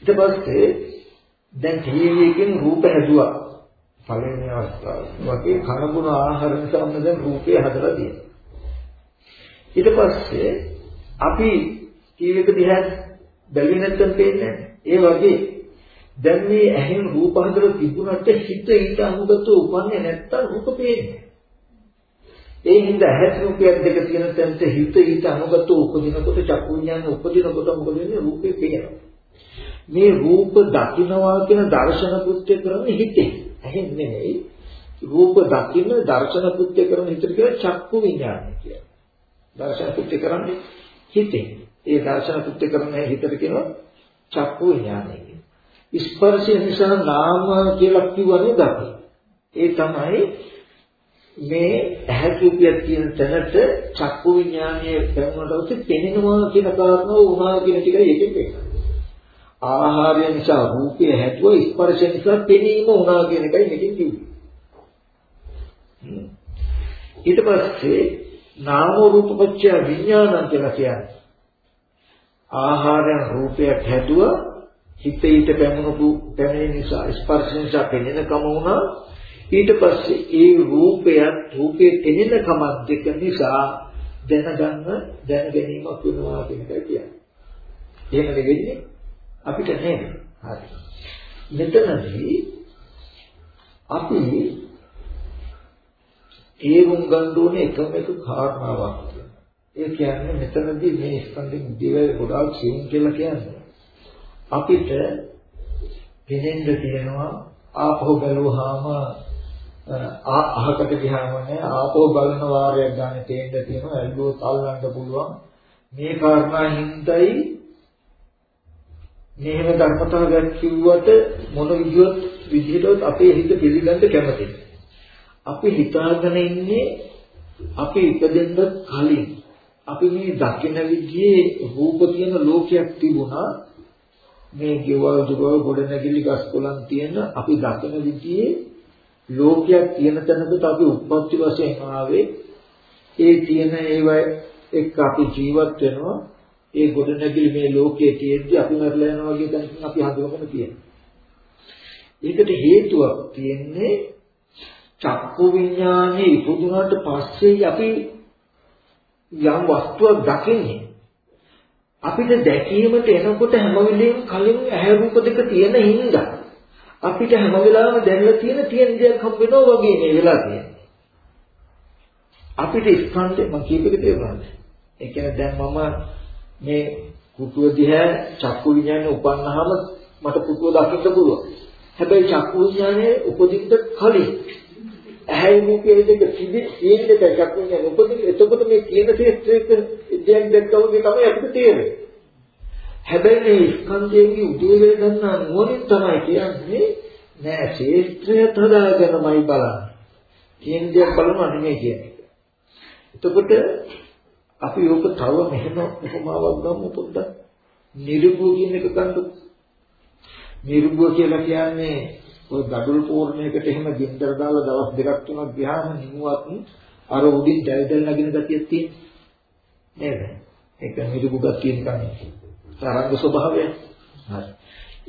ඊට පස්සේ දැන් ටීවී එකෙන් රූප හැදුවා. පළවෙනි අවස්ථාව. වගේ කනගුණ ආහාර නිසා මම දැන් රූපය හදලා තියෙනවා. ඊට පස්සේ අපි ටීවී එක දිහා බැලුවේ නැත්නම් පේන්නේ ඒ වගේ දැන් මේ ඇහෙන් රූප හදලා තිබුණාට හිත ඊට අනුගත උපන්නේ නැත්තම් රූප පේන්නේ. ඒ හින්දා ඇහැ රූපයක් දෙක තියෙන තැනට හිත හිත අනුගත උපදිනකොට චක්කු විඥාන උපදිනකොට මොකද වෙන්නේ රූපේ පේනවා. මේ රූප දකින්නවා කියන දර්ශන කෘත්‍ය කරන්නේ හිතේ. ඇහෙන් නෙමෙයි. රූප දකින්න දර්ශන කෘත්‍ය කරන හිතට කියන චක්කු විඥානය කියලා. දර්ශන කෘත්‍ය කරන්නේ හිතේ. ඒ දර්ශන කෘත්‍ය කරන හිතට කියනවා චක්කු විඥානය කියලා. ස්පර්ශය නිසා නාම කියලා කිව්වනේ දකි. ඒ තමයි මේ ඇහැ රූපයක් කියන තැනට චක්කු විඥානයේ පැමුණට පස්සේ පෙනෙනවා කියන කාරණාව වුණා කියන ටිකයි එකෙන් වෙන්නේ. ආහාරය නිසා රූපය හැදුවා ස්පර්ශ නිසා පෙනීම වුණා කියන එකයි මේකෙන් කිව්වේ. ඊට පස්සේ නාම රූප පත්‍ය විඥානං කියලා කියන්නේ ආහාරයන් රූපයක් හැදුවා හිත ඊට පැමුණු පැමිණි නිසා ස්පර්ශ නිසා පෙනෙනකම වුණා ඊට පස්සේ ඒ රූපයත් රූපේ පෙනෙන කමක් දෙක නිසා දැනගන්න දැන ගැනීමක් වෙනවා කියන එකයි කියන්නේ. එහෙම වෙන්නේ අපිට නේද? හරි. මෙතනදී අපි තේරුම් ගන්න ඕනේ එකම එක කාරණාවක් තියෙනවා. ඒ කියන්නේ මෙතනදී මේ ස්කන්ධෙන් දිවල ගොඩාක් සියුම් කියලා කියන්නේ. අපිට පෙනෙන්න තියෙනවා ආපහු බැලුවාම අහකට ගියාම නෑ ආපහු බලන වාරයක් ගන්න තේන්න තියෙනවා ඇල්ලුවොත් අල්ලන්න පුළුවන් මේ කාරණා හින්දායි මෙහෙම ධර්මතාවයක් කිව්වට මොන විදියට විදිහටවත් අපේ හිත පිළිගන්න කැමති අපි හිතාගෙන ඉන්නේ අපි ඉපදෙන්න කලින්. අපි මේ දකින විදිහේ රූප කියන ලෝකයක් තිබුණා. මේ ගෙවල් දුරවල් ගොඩනැගිලි ගස් කොළන් තියෙන අපි දකින විදිහේ ලෝකයක් තියෙන තැනකට අපි උත්පත්ති වශයෙන් ආවේ. ඒ තියෙන ඒවා එක්ක අපි ජීවත් වෙනවා. ඒ ගොඩනැගිලි මේ ලෝකයේ තියෙද්දි අපි මරලා යනවා වගේ දැනකින් අපි හඳුනගෙන තියෙනවා. ඒකට හේතුවක් තියෙන්නේ චක්කු විඥානේ ඉපදුනාට පස්සේ අපි යම් වස්තුවක් දකින්නේ අපිට දැකීමට එනකොට හැම වෙලෙම කලින් ඇහැ රූප දෙක තියෙන හින්දා අපිට හැම වෙලාවෙම දැනලා තියෙන තියෙන දෙයක් හම් වෙනවා වගේ මේ වෙලා තියෙන්නේ. අපිට ස්කන්ධේ මම කීප එක තේරුණාද? ඒ කියන්නේ දැන් මම මේ කුටුව දිහා චක්කු විඥානේ උපන්නාම මට කුටුව දකින්න පුළුවන්. හැබැයි චක්කු විඥානේ උපදින්න කලින් ඇහැයි මුඛයේ දෙක සිදි සීනක චක්කු විඥානේ උපදින්න එතකොට මේ කියන ශේත්‍රයක දෙයක් දැක්කම තමයි අපිට තේරෙන්නේ. හැබැයි මේ ස්කන්ධයේ උදේවැය ගන්නා නුවණින් තමයි කියන්නේ නෑ ශේත්‍රයත් හදාගෙනමයි බලන්නේ. කියන දේ බලනවා නෙමෙයි කියන්නේ. එතකොට අපි ඕක තව මෙහෙම උපමාවක් ගමු පොඩ්ඩක්. නිර්භූ කියන එක ගන්නකො. නිර්භූ කියලා කියන්නේ ඔය gadul පූර්ණයකට එහෙම ගින්දර දාලා දවස් දෙකක් තුනක් ගියාම නිමුවත් අර උඩින් දැල් දැල් නගින ගතියක් තියෙන්නේ. නේද? ඒක නිර්භූ ගතිය නිකන් තරංග ස්වභාවය. හරි.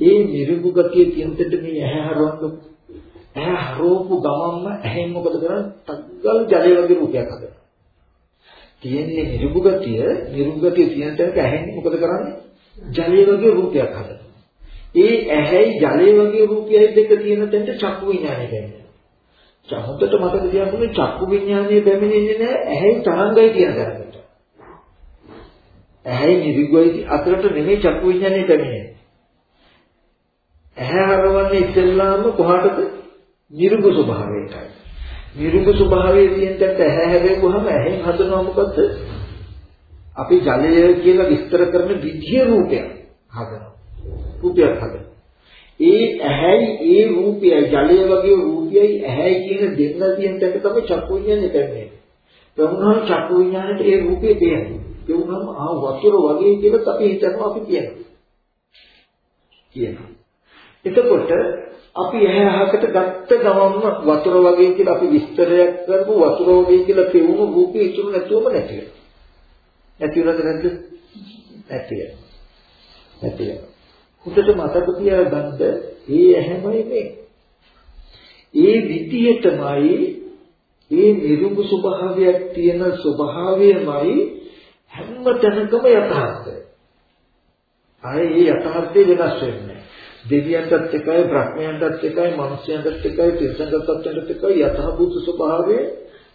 ඒ නිරුගු ගතිය තියෙනකොට මේ ඇහැ හරවන්න ඇහැ හරවපු ගමන්ම ඇහෙන් මොකද කරන්නේ? තග්ගල් ජලය වගේ රූපයක් හදනවා. තියෙන්නේ නිරුගු ගතිය, නිරුගු ගතිය තියෙන තැනක ඇහෙන් මොකද කරන්නේ? ජලය වගේ රූපයක් හදනවා. ඒ ඇහැයි ජලය වගේ රූපයයි දෙක තියෙන තැනට චක්කු විඥානය කියන්නේ. චහොතට මතක තියාගන්න චක්කු විඥානය බැමිණෙන්නේ නැහැ ඇහැයි තරංගයි කියන තැනකට. ඇහැයි නිරිගොයි අතරට නෙමෙයි චක්කු විඥානේ පැමිණෙන්නේ. ඇහැ හරවන්නේ ඉස්සෙල්ලාම කොහාටද? නිරුග ස්වභාවයටයි. නිරුග ස්වභාවයේ තියෙන තැනට ඇහැ හැරෙවුවහම ඇහෙන් හදනවා මොකද්ද? අපි ජලය කියලා විස්තර කරන විද්‍ය රූපයක් හදනවා. රූපයක් හදනවා. ඒ ඇහැයි ඒ රූපයයි ජලය වගේ රූපයයි ඇහැයි කියන දෙන්න තියෙන තැනට තමයි චක්කු විඥානේ පැමිණෙන්නේ. ප්‍රමුඛ චක්කු විඥානේට ඒ රූපේ පේනවා. ඒ වුණාම ආ වතුර වගේ කියලා අපි හිතනවා අපි කියනවා. කියනවා. එතකොට අපි ඇහැ අහකට ගත්ත ගමන්ම වතුර වගේ කියලා අපි විස්තරයක් කරපු වතුර වගේ කියලා පෙවුණු රූපේ ඉතුරු නැතුවම නැති වෙනවා. නැති වෙනවද නැද්ද? නැති වෙනවා. නැති වෙනවා. හොඳට මතක තියාගන්න ඒ ඇහැමයි මේ. ඒ විදියටමයි ඒ නිරුඹ ස්වභාවයක් තියෙන ස්වභාවයමයි හැම තැනකම යථාර්ථය. ආයේ මේ යථාර්ථය වෙනස් වෙන්නේ දෙවියන්ටත් එකයි බ්‍රහ්මයන්ටත් එකයි මනුෂ්‍යයන්ටත් එකයි තිරිසංගතත්වයන්ටත් එකයි යථාභූත ස්වභාවයේ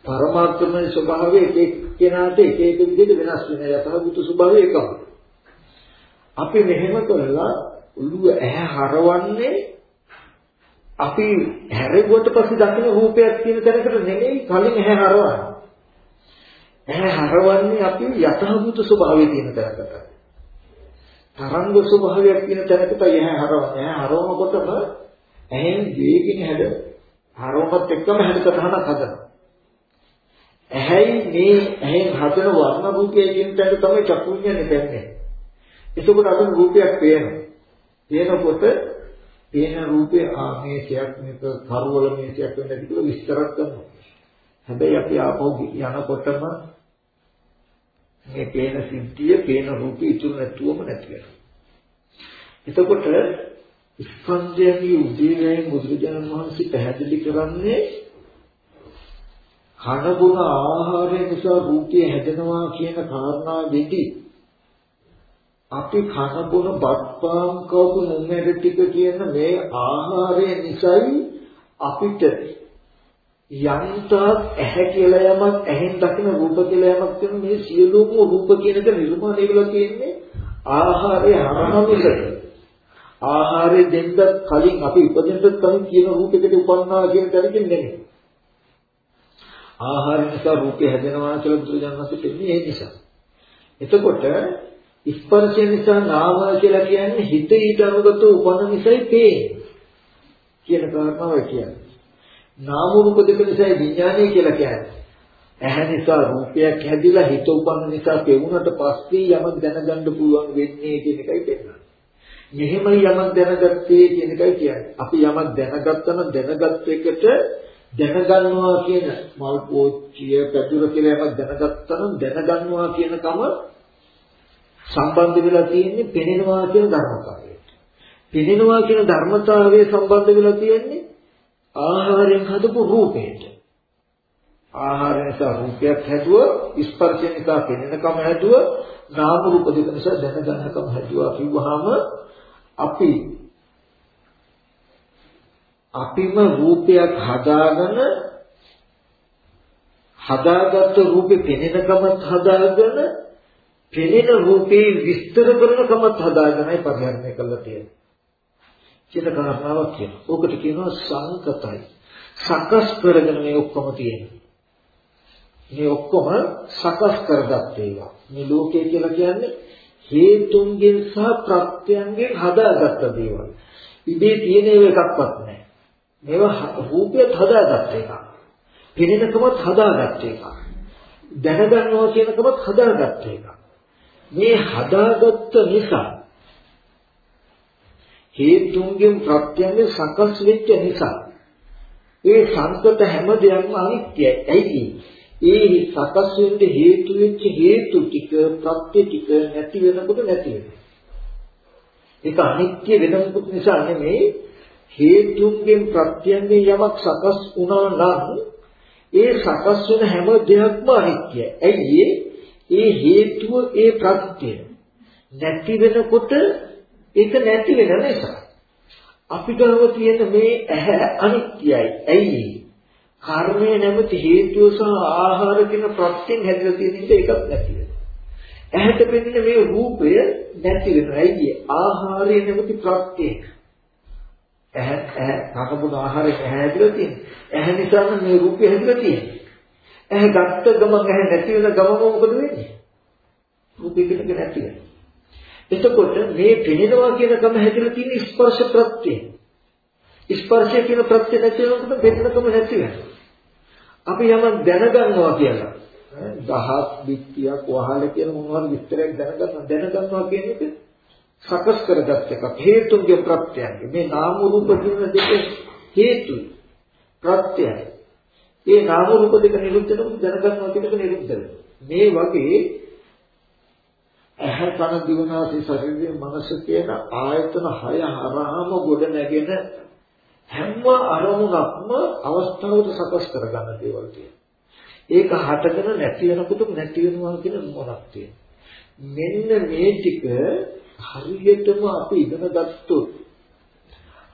පරමාර්ථමය ස්වභාවය එක එක්කෙනාට එක එක විදිහට වෙනස් වෙන යථාභූත ස්වභාවය එකම. අපි මෙහෙම කරලා ඔළුව ඇහැ හරවන්නේ අපි හැරෙව්වට පස්සේ දකින රූපයක් කියන තැනකට නෙමෙයි කලින් ඇහැ හරවන්නේ. ඇහැ හරවන්නේ අපි යථාභූත ස්වභාවයේ තියෙන තැනකට. තරංග ස්වභාවයක් තියෙන තැනකට ඇහැ හරවන්නේ. ඇහැ හරවනකොටම ඇහෙන් වේගින් හැද හරවනත් එක්කම හැදකටහනක් හදනවා. ඇහැයි මේ ඇහෙන් හදන වර්ණ රූපයේ කියන තැනට තමයි චක්කු විඤ්ඤාණය දැනෙන්නේ. එතකොට අපේ රූපයක් පේනවා. පේනකොට පේන රූපේ ආ මේකයක් මේක කරවල මේකයක් වෙන්න කියලා විස්තර කරනවා. හැබැයි අපි ආපහු යනකොටම මේ පේන සිද්ධිය, පේන රූපය ඉතුරු නැතුවම නැති වෙනවා. එතකොට ස්කන්ධයන්ගේ උදේවැයෙන් බුදුරජාණන් වහන්සේ පැහැදිලි කරන්නේ කන බොන ආහාරය නිසා රූපය හැදෙනවා කියන කාරණාවෙදී අපි කන බොන බත්පාන් කවපු නුඹර ටික කියන මේ ආහාරය නිසායි අපිට යන්තක් ඇහැ කියලා යමක් ඇහෙන් දකින රූප කියලා යමක් තියෙන මේ සියලුම රූප කියන එක නිර්මාණය වෙලා තියෙන්නේ ආහාරය හරහා මිසක ආහාරය දෙන්නත් කලින් අපි ඉපදෙන්නත් කලින් කියන රූපයකට උපන්නා කියන තැනකින් නෙමෙයි. ආහාර නිසා රූපය හැදෙනවා කියලා බුදුරජාණන් වහන්සේ කියන්නේ ඒ නිසා. එතකොට ස්පර්ශය නිසා නාම කියලා කියන්නේ හිත ඊට අනුගත උපන්න නිසායි පේන්නේ. කියන කාරණාව කියන්නේ. නාම රූප දෙක නිසා විඥානය කියලා කියන්නේ. ඇහැ නිසා රූපයක් හැදිලා හිත උපන්න නිසා පෙවුනට පස්සේ යමක් දැනගන්න පුළුවන් වෙන්නේ කියන එකයි පෙන්නන්නේ. මෙහෙමයි යමක් දැනගත්තේ කියන එකයි කියන්නේ. අපි යමක් දැනගත්තම දැනගත් එකට දැනගන්නවා කියන මල් පෝච්චිය පැදුර කියලා යමක් දැනගත්තම දැනගන්නවා කියන කම සම්බන්ධ වෙලා තියෙන්නේ පෙනෙනවා කියන ධර්මතාවයට. පෙනෙනවා කියන ධර්මතාවයේ සම්බන්ධ වෙලා තියෙන්නේ ආහාරයෙන් හදපු රූපයට. ආහාරය නිසා රූපයක් හැදුව, ස්පර්ශය නිසා පෙනෙනකම හැදුව, නාම රූප දෙක නිසා දැනගන්නකම හැදුවා කිව්වහම අපි අපිම රූපයක් හදාගෙන හදාගත්ත රූපේ පෙනෙනකමත් හදාගෙන පෙනෙන රූපේ විස්තර කරනකමත් හදාගෙනයි පරිහරණය කරලා තියෙන්නේ. කියන කාරණාවක් කියනවා. ඕකට කියනවා සංකතයි. සකස් කරගෙන මේ ඔක්කොම තියෙන්නේ. මේ ඔක්කොම සකස් කරගත්ත ඒවා. මේ ලෝකය කියලා කියන්නේ හේතුන්ගෙන් සහ ප්‍රත්‍යයන්ගෙන් හදාගත්ත දේවල්. ඉබේ තියෙන එකක්වත් නැහැ. මේවා රූපයත් හදාගත්ත එකක්. පිළිනකමත් හදාගත්ත එකක්. දැනගන්නවා කියනකමත් හදාගත්ත එකක්. මේ හදාගත්ත නිසා හේතුන්ගෙන් ප්‍රත්‍යයෙන් සකස් වෙච්ච නිසා ඒ සංකත හැම දෙයක්ම අනිත්‍යයි. ඇයි ඒ සකස් වෙන්න හේතු වෙච්ච හේතු ටික ප්‍රත්‍ය ටික නැති වෙනකොට නැති වෙනවා. ඒක අනිත්‍ය වෙනකොට නිසා නෙමෙයි හේතුන්ගෙන් ප්‍රත්‍යයෙන් යමක් සකස් වුණා නම් ඒ සකස් වෙන හැම දෙයක්ම අනිත්‍යයි. ඇයි ඒ හේතුව ඒ ප්‍රත්‍ය නැති වෙනකොට ඒක නැති වෙන නිසා අපිට තියෙන මේ ඇහැ අනිත්‍යයි. ඇයි කර්මය නැමැති හේතුව සහ ආහාර කියන ප්‍රත්‍යයෙන් හැදලා තියෙන ඉඳ එකක් නැති වෙනවා. ඇහැට පෙනෙන මේ රූපය නැති වෙනවා. ඇයි ආහාරය නැමැති ප්‍රත්‍යයෙන්. ඇහැ ඇහැ කකබුන ආහාරය ඇහැ හැදලා තියෙන්නේ. ඇහැ නිසා මේ රූපය හැදලා තියෙන්නේ. ඇහැ ගත්ත ගමන් ඇහැ නැති වෙන ගමම මොකද වෙන්නේ? රූපය පිටක නැති වෙනවා. එතකොට මේ පෙනෙනවා කියන කම හැදලා තියෙන ස්පර්ශ ප්‍රත්‍යයෙන්. ස්පර්ශය කියන ප්‍රත්‍ය නැති වෙනකොට පෙනෙනකම නැති වෙනවා. අපි යමක් දැනගන්නවා කියලා. දහස් විත්තියක් වහල කියන මොනවාරි විස්තරයක් දැනගන්න දැනගන්නවා කියන එක සකස් කරගත් එකක්. හේතුන්ගේ ප්‍රත්‍යයන් මේ නාම රූප කියන දෙක හේතුයි. ප්‍රත්‍යයයි. ඒ නාම රූප දෙක නිරුද්ධ වෙනකොට දැනගන්නවා කියන එක නිරුද්ධ මේ වගේ ඇහැ කන දිවනාසය ශරීරය මනස කියන ආයතන හය හරහාම ගොඩ නැගෙන හැම අරමුණක්ම අවස්ථාවට සකස් කරගන්න දේවල් තියෙනවා. ඒක හටගෙන නැති වෙනකොට නැති වෙනවා කියන මොනක් තියෙනවා. මෙන්න මේ ටික හරියටම අපි ඉගෙන ගත්තොත්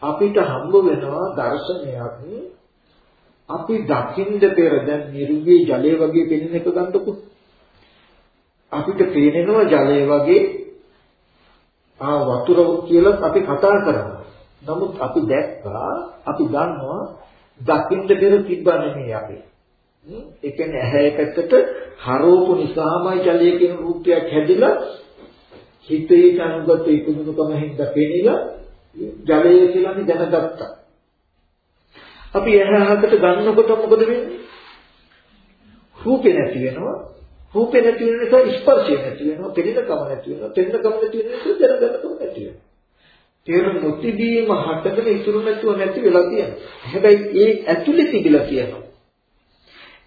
අපිට හම්බ වෙනවා දර්ශනයක් අපි දකින්ද පෙර දැන් නිර්වී ජලය වගේ පෙනෙන එක ගන්නකො අපිට පේනෙනවා ජලය වගේ ආ වතුර කියලා අපි කතා කරනවා නමුත් අපි දැක්කා අපි දන්නවා දකින්න පෙර තිබ්බා නෙමෙයි අපි. ඒ කියන්නේ ඇහැ පැත්තට හරවපු නිසාමයි ජලයේ කියන රූපයක් හැදිලා හිතේ අනුගත ඉක්මුණුකම හින්දා පෙනිලා ජලය කියලානේ දැනගත්තා. අපි ඇහැකට ගන්නකොට මොකද වෙන්නේ? රූපේ නැති වෙනවා. රූපේ නැති වෙන නිසා ස්පර්ශය නැති වෙනවා. පෙනෙනකම නැති වෙනවා. පෙනෙනකම නැති වෙන නිසා දැනගන්නකම නැති වෙනවා. තේරුම් නොතිබීම හටගෙන ඉතුරු නැතුව නැති වෙලා තියෙනවා. හැබැයි ඒ ඇතුලේ තිබිලා තියෙනවා.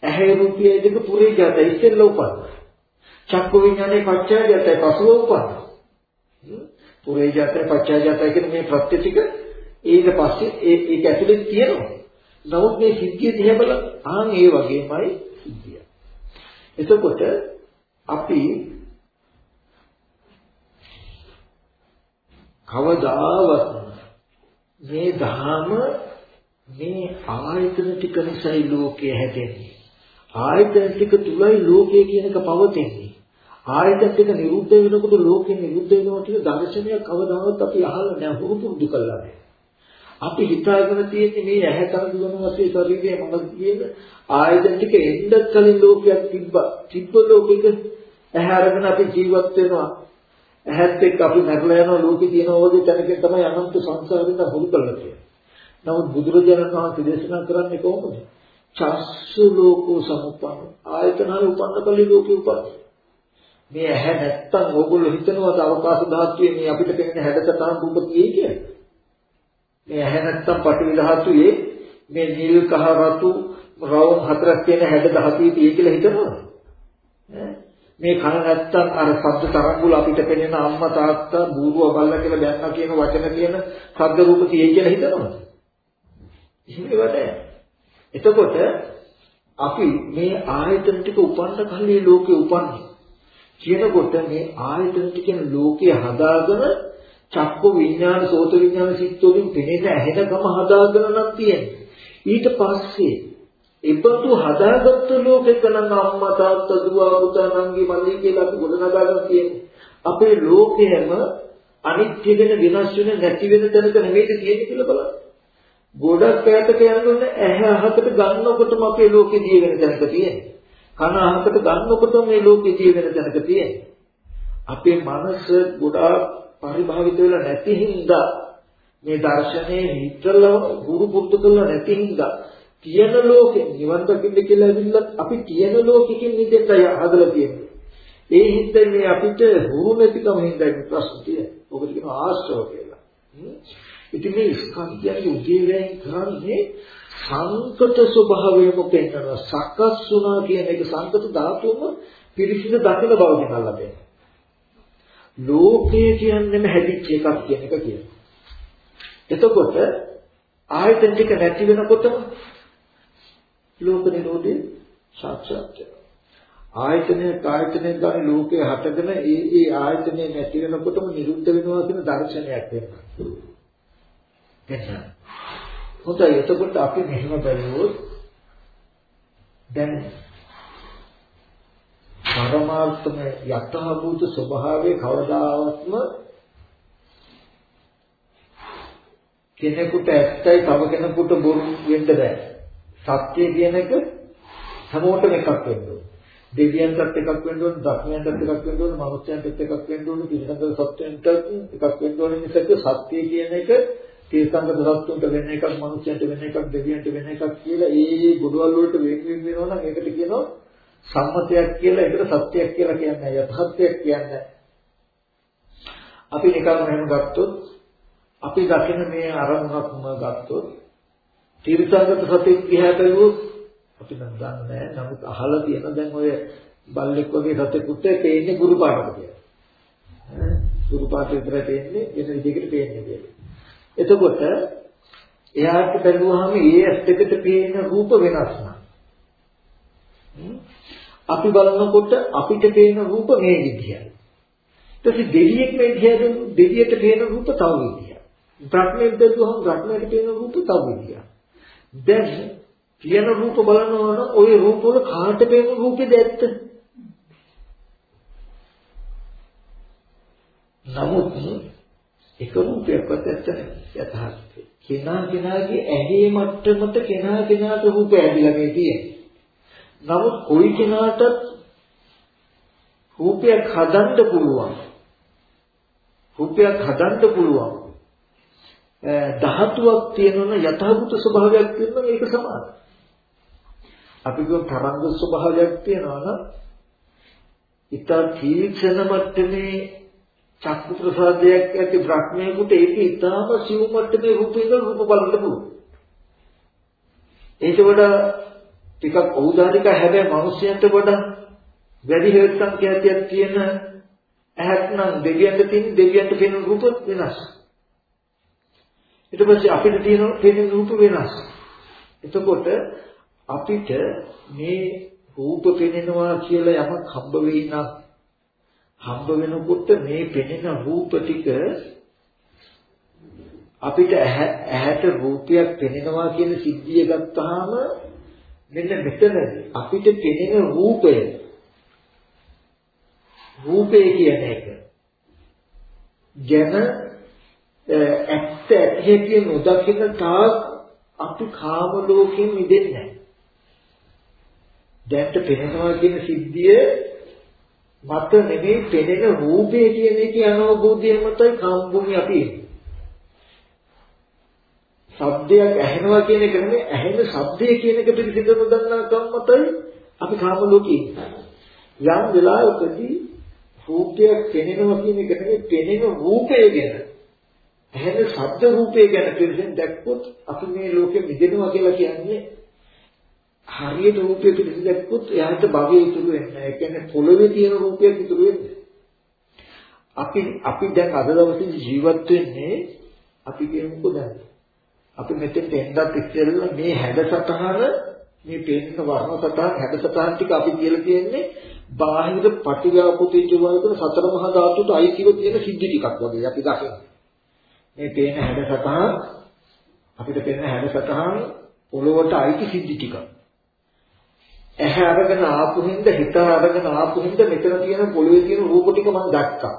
ඇහැ රූපය දෙක පුරේ ජාත ඉස්සෙල්ල උපන්න. චක්කු විඥානේ පච්චය ජාතයි පසුව උපන්න. පුරේ ජාතයි පච්චය ජාතයි කියන මේ ප්‍රත්‍ය ටික ඊට පස්සේ ඒ ඒක ඇතුලේ තියෙනවා. නමුත් මේ සිද්ධිය දිහා බලලා ආන් ඒ වගේමයි සිද්ධිය. එතකොට අපි කවදාවත් මේ ධහම මේ ආයතන ටික නිසායි ලෝකය හැදෙන්නේ. ආයතන ටික තුලයි ලෝකය කියන එක පවතින්නේ. ආයතන ටික නිරුද්ධ වෙනකොට ලෝකෙ නිරුද්ධ වෙනවා කියන දර්ශනය කවදාවත් අපි අහලා නැහැ හුරු පුරුදු කළා නැහැ. අපි හිතාගෙන තියෙන්නේ මේ ඇහැ කන දුවන වශයෙන් ශරීරයේ මම කියන ආයතන ටික එන්න කලින් ලෝකයක් තිබ්බා. තිබ්බ ලෝකෙක ඇහැ අරගෙන අපි ජීවත් වෙනවා. ඇහත් එක්ක අපි නැරලා යනවා ලෝකේ තියෙන ඕකේ තැනකින් තමයි අනන්ත සංසාරෙන් හුරු කරලා තියෙන්නේ. නමුත් බුදුරජාණන් වහන්සේ දේශනා කරන්නේ කොහොමද? චස්සු ලෝකෝ සමුප්පන්න. ආයතනවල උපන්න කලින් ලෝකේ උපන්නේ. මේ ඇහැ නැත්තම් ඕගොල්ලෝ හිතනවාද අවකාශ ධාතුවේ මේ අපිට පෙනෙන හැඩසටහන් රූප තියෙයි කියලා. මේ ඇහැ නැත්තම් පටිවි ධාතුවේ මේ නිල් කහ රතු රවුම් හතරක් තියෙන හැඩ ධාතුවේ තියෙයි කියලා හිතනවාද? මේ කන නැත්තම් අර ශබ්ද තරංගුල අපිට පෙනෙන අම්මා තාත්තා බූරුව බල්ලා කියලා බැන්න කියන වචන කියන ශබ්ද රූප තියෙයි කියලා හිතනවාද? එහෙම නැහැ. එතකොට අපි මේ ආයතන ටික උපන්න කල්ලි ලෝකේ උපන්නේ කියනකොට මේ ආයතන ටිකෙන් ලෝකේ හදාගෙන චක්ක විඥාන සෝත විඥාන සිත් වලින් පෙනෙන ඇහෙනකම හදාගෙන නම් තියෙන්නේ ඊට පස්සේ ඉබ්බතු හදාගත්තු ලෝකෙක නම් අම්මා තාත්තා දුව පුතා නංගි මල්ලි කියලා අපි ගොඩනගාගෙන තියෙන්නේ අපේ ලෝකයේම අනිත්‍ය වෙන වෙනස් වෙන නැති වෙන තැනක නෙමෙයි තියෙන්නේ කියලා බලන්න ගොඩක් ඈතට යනකොට ඇහැ අහකට ගන්නකොටම අපේ ලෝකේ දිය වෙන තැනක තියෙන්නේ. කන අහකට ගන්නකොටම මේ ලෝකේ දිය වෙන තැනක තියෙන්නේ. අපේ මනස ගොඩාක් පරිභාවිත වෙලා නැති හින්දා මේ දර්ශනේ හිතලා ගුරු පුරුදු කරලා නැති හින්දා තියෙන ලෝකෙ නිවන් දකින්න කියලා ඇවිල්ලා අපි තියෙන ලෝකෙකින් නිදෙන්නයි හදලා තියෙන්නේ. ඒ හින්දා මේ අපිට හුරු නැතිකම හින්දා ප්‍රශ්න තියෙන්නේ. ඔබට කියන ආශ්‍රව කියලා. ඉතින් මේ ස්කන්ධයන්ගේ උදේවැයෙන් කරන්නේ සංකත ස්වභාවයම පෙන්වනවා. සකස් වුණා කියන එක සංකත ධාතුවම පිරිසිදු දකින බව කියනවා බෑ. ලෝකය කියන්නේම හැදිච්ච එකක් කියන එක කියනවා. එතකොට ආයතන ටික නැති වෙනකොටම ලෝක නිරෝධය සාක්ෂාත් වෙනවා. ආයතනය ආයතනය ගානේ ලෝකේ හටගෙන ඒ ඒ ආයතනය නැති වෙනකොටම නිරුද්ධ වෙනවා කියන දර්ශනයක් වෙනවා. පෙන්නන. හොඳයි එතකොට අපි මෙහෙම බලුවොත් දැන් පරමාර්ථම යථාභූත ස්වභාවයේ කවදාවත්ම කෙනෙකුට ඇත්තයි තව කෙනෙකුට බොරු වෙන්න බෑ. සත්‍ය කියන එක හැමෝටම එකක් වෙන්න ඕන. දෙවියන්ටත් එකක් වෙන්න ඕන, දක්ෂයන්ටත් එකක් වෙන්න ඕන, මනුස්සයන්ටත් එකක් වෙන්න ඕන, පිළිසඳ සත්‍යයන්ටත් එකක් වෙන්න ඕන නිසා සත්‍ය කියන එක තීර්ථංගත සත්තුන්ට වෙන එකක් මනුස්සයන්ට වෙන එකක් දෙවියන්ට වෙන එකක් කියලා ඒ ගොඩවල් වලට වෙන වෙන වෙනවා නම් ඒකට කියනවා සම්මතයක් කියලා ඒකට සත්‍යයක් කියලා කියන්නේ යථාර්ථයක් කියන්නේ. අපි නිකන් මෙහෙම ගත්තොත් අපි දකින මේ අරමුණක්ම ගත්තොත් තීර්ථංගත සත්‍ය දිහා බලුවොත් අපි නම් දන්නේ නැහැ. නමුත් අහලා තියෙන දැන් ඔය බල්ලෙක් වගේ සතෙකුට පේන්නේ ගුරු පාටක කියලා. ගුරු පාට විතරයි පේන්නේ වෙන විදිහකට පේන්නේ කියලා. එතකොට එයාට බැලුවාම ඒ ඇස් දෙකට පේන රූප වෙනස් අපි බලනකොට අපිට පේන රූප මේ විදිහයි. ඊට දෙවියෙක් මේ විදිහට දෙවියට පේන රූප තව විදිහයි. බ්‍රහ්මයෙන් බැලුවහම බ්‍රහ්මයට පේන රූප තව විදිහයි. දැන් කියන රූප බලනවා නම් ওই රූප වල කාට පේන රූපෙද ඇත්ත? නමුත් එක රූපයක්වත් ඇත්ත නැහැ යථාර්ථය. කෙනා කෙනාගේ ඇහි මට්ටමට කෙනා කෙනාට රූපය ඇදිලා මේ තියෙන්නේ. නමුත් කොයි කෙනාටත් රූපයක් හදන්න පුළුවන්. රූපයක් හදන්න පුළුවන්. ධාතුවක් තියෙනවන යථාභූත ස්වභාවයක් තියෙනවා මේක සමානයි. අපි කියව තරංග ස්වභාවයක් තියෙනවා නම් ඊට තීක්ෂණ මට්ටමේ චක්කු ප්‍රසාදයක් ඇති බ්‍රහ්මයෙකුට ඒක ඊටාම සිව් මට්ටමේ රූපයක රූප බලන්න පුළුවන්. ඒක වඩා ටිකක් ඖදාරික හැබැයි මිනිස්යන්ට වඩා වැඩි හේතු සංඛ්‍යාතියක් තියෙන ඇහක් නම් දෙවියන්ට තියෙන දෙවියන්ට පෙනෙන රූප වෙනස්. ඊට පස්සේ අපිට තියෙන පෙනෙන රූප වෙනස්. එතකොට අපිට මේ රූප පෙනෙනවා කියලා යමක් හම්බ වෙයි නම් හම්බ වෙනකොට මේ පෙනෙන රූප ටික අපිට ඇහැට රූපයක් පෙනෙනවා කියන සිද්ධිය ගත්තාම මෙන්න මෙතන අපිට පෙනෙන රූපය රූපය කියන එක ගැන ඇත්ත ඇහිකිය නොදකින තාක් අපි කාම ලෝකෙන් මිදෙන්නේ නැහැ. දැන්ට පෙනෙනවා කියන සිද්ධිය මත නෙමෙයි පෙනෙන රූපය කියන එකේ අනුභූතිය මතයි කාම භූමිය අපි ඉන්නේ. ශබ්දයක් ඇහෙනවා කියන එක නෙමෙයි ඇහෙන ශබ්දය කියන එක පිළිසිඳ නොදන්නා කම මතයි අපි කාම ලෝකේ ඉන්නේ. යම් වෙලාවකදී රූපයක් පෙනෙනවා කියන එක නෙමෙයි පෙනෙන රූපය ගැන ඇහෙන ශබ්ද රූපය ගැන පිළිසිඳ දැක්කොත් අපි මේ ලෝකෙ මිදෙනවා කියලා කියන්නේ හරියට රූපය පිළිසිඳ දැක්කොත් එයාට භවය ඉතුරු වෙන්නේ නැහැ. ඒ කියන්නේ පොළවේ තියෙන රූපයක් ඉතුරු වෙන්නේ. අපි අපි දැන් අද දවසේ ජීවත් වෙන්නේ අපි කියමුකෝ දැන් අපි මෙතෙන්ට එන්නත් ඉස්සෙල්ලා මේ හැඩසතහන මේ පේන වර්ණ සතහන් හැඩසතහන් ටික අපි කියලා කියන්නේ බාහිර පටිඝාපුතිච්ච වලකන සතර මහා ධාතුට අයිතිව තියෙන සිද්ධි ටිකක් වගේ අපි දකිනවා. මේ පේන හැඩසතහන් අපිට පේන හැඩසතහන් පොළොවට අයිති සිද්ධි ටිකක්. ඇහැ අරගෙන ආපු හින්දා හිත අරගෙන ආපු හින්දා මෙතන තියෙන පොළොවේ තියෙන රූප ටික මම දැක්කා.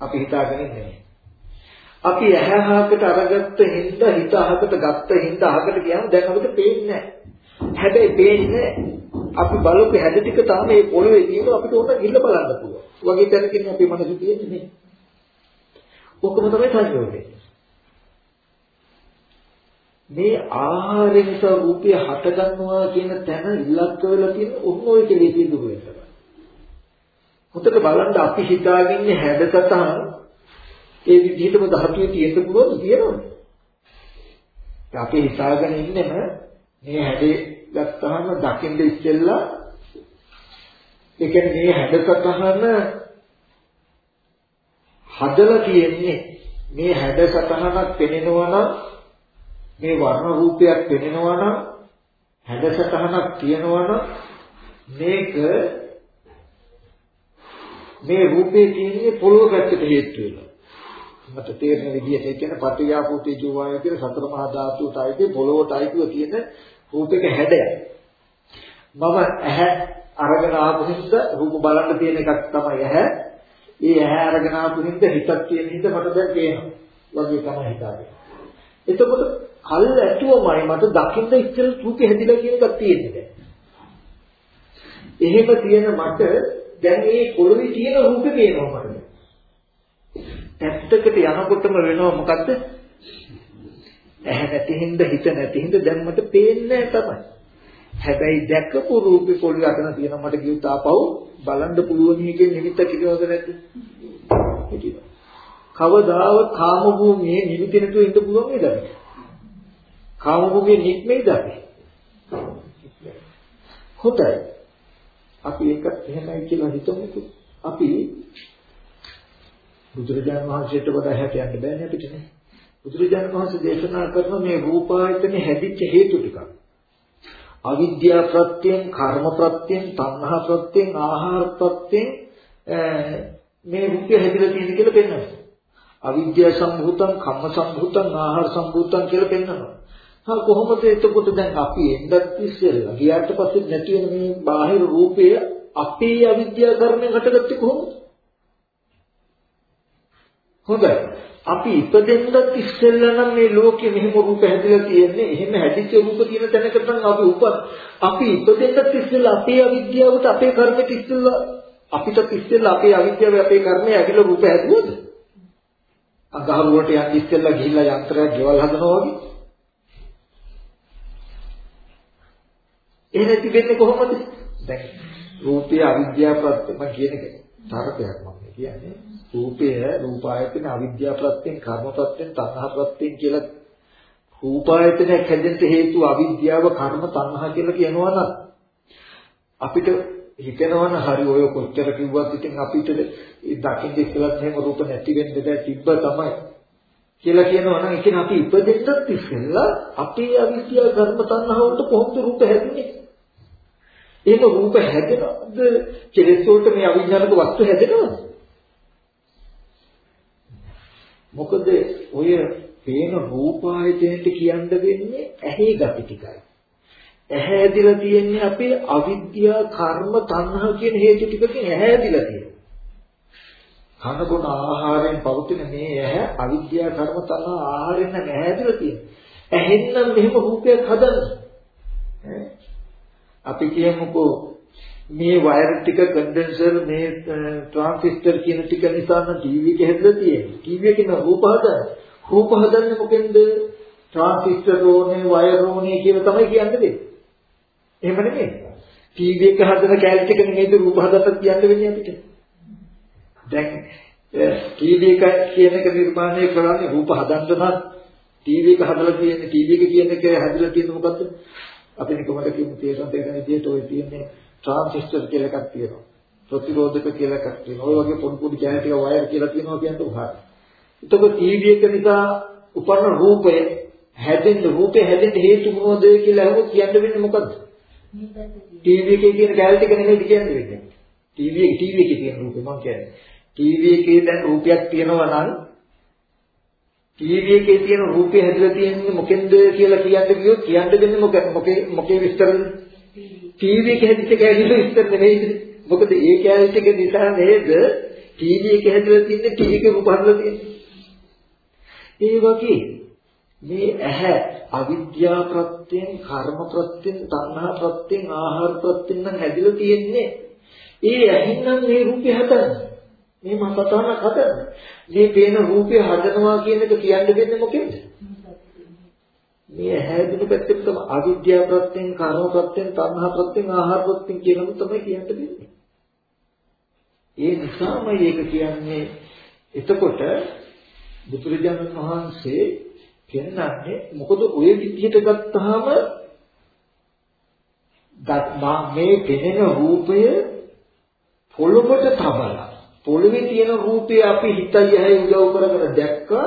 අපි හිතාගෙන ඉන්නේ. අපි ඇහැහකට අරගත්ත හින්දා හිත අහකට ගත්ත හින්දා අහකට ගියාම දැන් අපිට පේන්නේ නැහැ. හැබැයි පේන්නේ අපි බලපු හැඩ ටික තාම මේ පොළවේ තියෙන අපිට උඩ ගිල්ල බලන්න පුළුවන්. වගේ තැනකින් අපේ මනස තියෙන්නේ නේ. ඔක්කොම තමයි සංයෝගය. මේ ආහාර නිසා රූපය හට ගන්නවා කියන තැන ඉලක්ක වෙලා තියෙන ඔන්න ඔය කෙලෙස් දුර වෙනවා. හොතට බලන්න අපි හිතාගන්නේ හැඩසතහන ඒ විදිහටම ධාතුවේ තියෙන්න පුළුවන් තියෙනවද? අපි හිතාගෙන ඉන්නෙම මේ හැඩේ ගත්තාම දකින්න ඉස්සෙල්ලා ඒ කියන්නේ මේ හැඩසතහන හදලා තියෙන්නේ මේ හැඩසතහනක් පෙනෙනවා නම් මේ වර්ණ රූපයක් පෙනෙනවා නම් හැඩසතහනක් තියෙනවා නම් මේක මේ රූපේ තියෙන්නේ පොළොව පැත්තට හේතු වෙලා මට තේරෙන විදිහට ඒ කියන්නේ පටිඝාපෝතේ ජෝවාය කියන සතර මහා ධාතුවට අයිති පොළොවට අයිතිව තියෙන රූපයක හැඩය. මම ඇහැ අරගෙන ආපු හින්දා රූප බලන්න තියෙන එකක් තමයි ඇහැ. ඒ ඇහැ අරගෙන ආපු හින්දා හිතක් තියෙන හින්දා මට දැන් පේනවා. වගේ තමයි හිතාගෙන. එතකොට කල් ඇතුවමයි මට දකින්න ඉස්සෙල් රූපේ හැදිලා කියන එකක් තියෙන්නේ. එහෙම තියෙන මට දැන් මේ පොළොවේ තියෙන රූපේ පේනවා මට. පැත්තකට යනකොටම වෙනව මොකද්ද? ඇහැ නැති හින්දා හිත නැති හින්දා දැන් මට පේන්නේ තමයි. හැබැයි දැකපු රූපේ පොළවේ අතන තියෙන මට ගියුත් ආපහු බලන්න පුළුවන් එකේ නිමිත්ත කිව්වද නැද්ද? හිටිනවා. කවදාවත් කාම භූමියේ නිමිති නැතුව ඉන්න පුළුවන් නේද? කාම භූමියේ නික්මෙයිද අපි? හොඳයි. අපි ඒක එහෙමයි කියලා හිතමුකෝ. අපි බුදුරජාණන් වහන්සේට වඩා හැට යන්න බෑනේ අපිට නේ. බුදුරජාණන් වහන්සේ දේශනා කරන මේ රූපායතනේ හැදිච්ච හේතු ටික. අවිද්‍යා ප්‍රත්‍යයෙන්, කර්ම ප්‍රත්‍යයෙන්, තණ්හා ප්‍රත්‍යයෙන්, ආහාර ප්‍රත්‍යයෙන් මේ රූපය හැදිලා තියෙන කියලා පෙන්වනවා. අවිද්‍යා සම්භූතං, කම්ම සම්භූතං, ආහාර සම්භූතං කියලා පෙන්වනවා. හා කොහොමද එතකොට දැන් අපි එන්නත් ඉස්සෙල්ලා ගියාට පස්සේ නැති වෙන මේ බාහිර රූපය අපේ අවිද්‍යා කර්මයෙන් හටගත්තේ කොහොමද? හොඳයි. අපි ඉපදෙන්නත් ඉස්සෙල්ලා නම් මේ ලෝකෙ මෙහෙම රූප හැදිලා තියෙන්නේ. එහෙම හැදිච්ච රූප තියෙන තැනකට නම් අපි උපත්. අපි ඉපදෙන්නත් ඉස්සෙල්ලා අපේ අවිද්‍යාවට අපේ කර්මෙට ඉස්සෙල්ලා අපිට ඉස්සෙල්ලා අපේ අවිද්‍යාව අපේ කර්මය ඇවිල්ලා රූප හැදුවද? අගහරුවට යන්න ඉස්සෙල්ලා ගිහිල්ලා යන්ත්‍රයක් ගෙවල් හදනවා වගේ. එහෙම තිබෙන්නේ කොහොමද? දැන් රූපය අවිද්‍යාව ප්‍රත්‍ය මම කියන එක තරකයක් මම කියන්නේ. රූපය රූපායතන අවිද්‍යා ප්‍රත්‍යයෙන් කර්ම ප්‍රත්‍යයෙන් තණ්හා ප්‍රත්‍යයෙන් කියලා රූපායතනයක් හැදෙන්න හේතු අවිද්‍යාව කර්ම තණ්හා කියලා කියනවා නම් අපිට හිතනවන හරි ඔය කොච්චර කිව්වත් ඉතින් අපිට දකින්න ඉස්සෙල්ලත් එහෙම රූප නැති වෙන්න බෑ තිබ්බ තමයි කියලා කියනවා නම් ඉතින් අපි ඉපදෙන්නත් ඉස්සෙල්ලා අපේ අවිද්‍යාව කර්ම තණ්හාවට කොහොමද රූප හැදෙන්නේ ඒක රූප හැදෙනවද? කෙලෙස් වලට මේ අවිඥානික වස්තු හැදෙනවද? මොකද ඔය පේන රූපායතනට කියන්න වෙන්නේ ඇහි gati ටිකයි. ඇහැ ඇදිලා තියෙන්නේ අපේ අවිද්‍යා කර්ම තණ්හා කියන හේතු ටිකකින් ඇහැ ඇදිලා තියෙනවා. කනගුණ ආහාරයෙන් පවතින මේ ඇහැ අවිද්‍යා කර්ම තණ්හා ආහාරයෙන් නම් ඇහැ ඇදිලා තියෙනවා. ඇහෙන්නම් මෙහෙම රූපයක් හදන්න. අපි කියමුකෝ මේ වයර් ටික කන්ඩෙන්සර් මේ ට්‍රාන්සිස්ටර් කියන ටික නිසා නම් ටීවී එක හැදලා තියෙන්නේ. ටීවී එකේ නම් රූප හදන්නේ. රූප හදන්නේ මොකෙන්ද? ට්‍රාන්සිස්ටර් ඕනේ, වයර් ඕනේ කියලා තමයි කියන්නේ. එහෙම නෙමෙයි. ටීවී එක හදන කැලට් එක නෙමෙයිද රූප හදන්න කියන්න වෙන්නේ අපිට. දැන් ටීවී එක කියන එක නිර්මාණය කරන්නේ රූප හදන්න නම් ටීවී එක හදලා තියෙන්නේ ටීවී එක කියන එක හැදලා තියෙන්නේ මොකද්ද? අපි නිකමද කියමු තේරුම් ගන්න විදිහට ඔය තියෙන්නේ ට්‍රාන්සිස්ටර් කියලා එකක් තියෙනවා. ප්‍රතිරෝධක කියලා එකක් තියෙනවා. ඔය වගේ පොඩි පොඩි කැලට් එක වයර් කියලා තියෙනවා කියන්නේ උහා. එතකොට ටීවී එක නිසා උපන්න රූපය හැදෙන්න රූපේ හැදෙන්න හේතු මොනවද කියලා අහුවොත් කියන්න වෙන්නේ මොකද්ද? ටීවී එකේ කියන කැලට් එක නෙමෙයි කියන්නේ වෙන්නේ. ටීවී එක ටීවී එකේ තියෙන රූපේ මම කියන්නේ. ටීවී එකේ දැන් රූපයක් තියෙනවා නම් ටීවී එකේ තියෙන රූපය හැදලා තියෙන්නේ මොකෙන්ද කියලා කියන්න ගියොත් කියන්න දෙන්නේ මොකද මොකේ මොකේ විස්තරද? ටීවී එකේ හැදිච්ච කැලේ විස්තර නෙමෙයිද? මොකද ඒ කැලේ එක නිසා නේද? ටීවී එකේ හැදලා තියෙන්නේ ටීවී එකේ රූප හදලා තියෙන්නේ. ඒ වගේ මේ ඇහැ අවිද්‍යා ප්‍රත්‍යයෙන් කර්ම ප්‍රත්‍යයෙන් තණ්හා ප්‍රත්‍යයෙන් ආහාර ප්‍රත්‍යයෙන් නම් හැදිලා තියෙන්නේ. ඒ ඇහින්නම් මේ රූපය හදන්නේ. මේ මසතන හදන්නේ. මේ පේන රූපය හදනවා කියන එක කියන්න දෙන්නේ මොකෙන්ද? මේ හැදින පැත්තෙත් තමයි අවිද්‍යා ප්‍රත්‍යයෙන් කර්ම ප්‍රත්‍යයෙන් තණ්හා ප්‍රත්‍යයෙන් ආහාර ප්‍රත්‍යයෙන් කියනම තමයි කියන්න දෙන්නේ. ඒ නිසාම මේක කියන්නේ. එතකොට බුදුරජාණන් වහන්සේ පෙන්වන්නේ මොකද ওই විදිහට ගත්තාම මේ පෙනෙන රූපය පොළොවට තබලා පොළවේ තියෙන රූපය අපි හිතයි ඇයි උදව් කරගෙන දැක්කා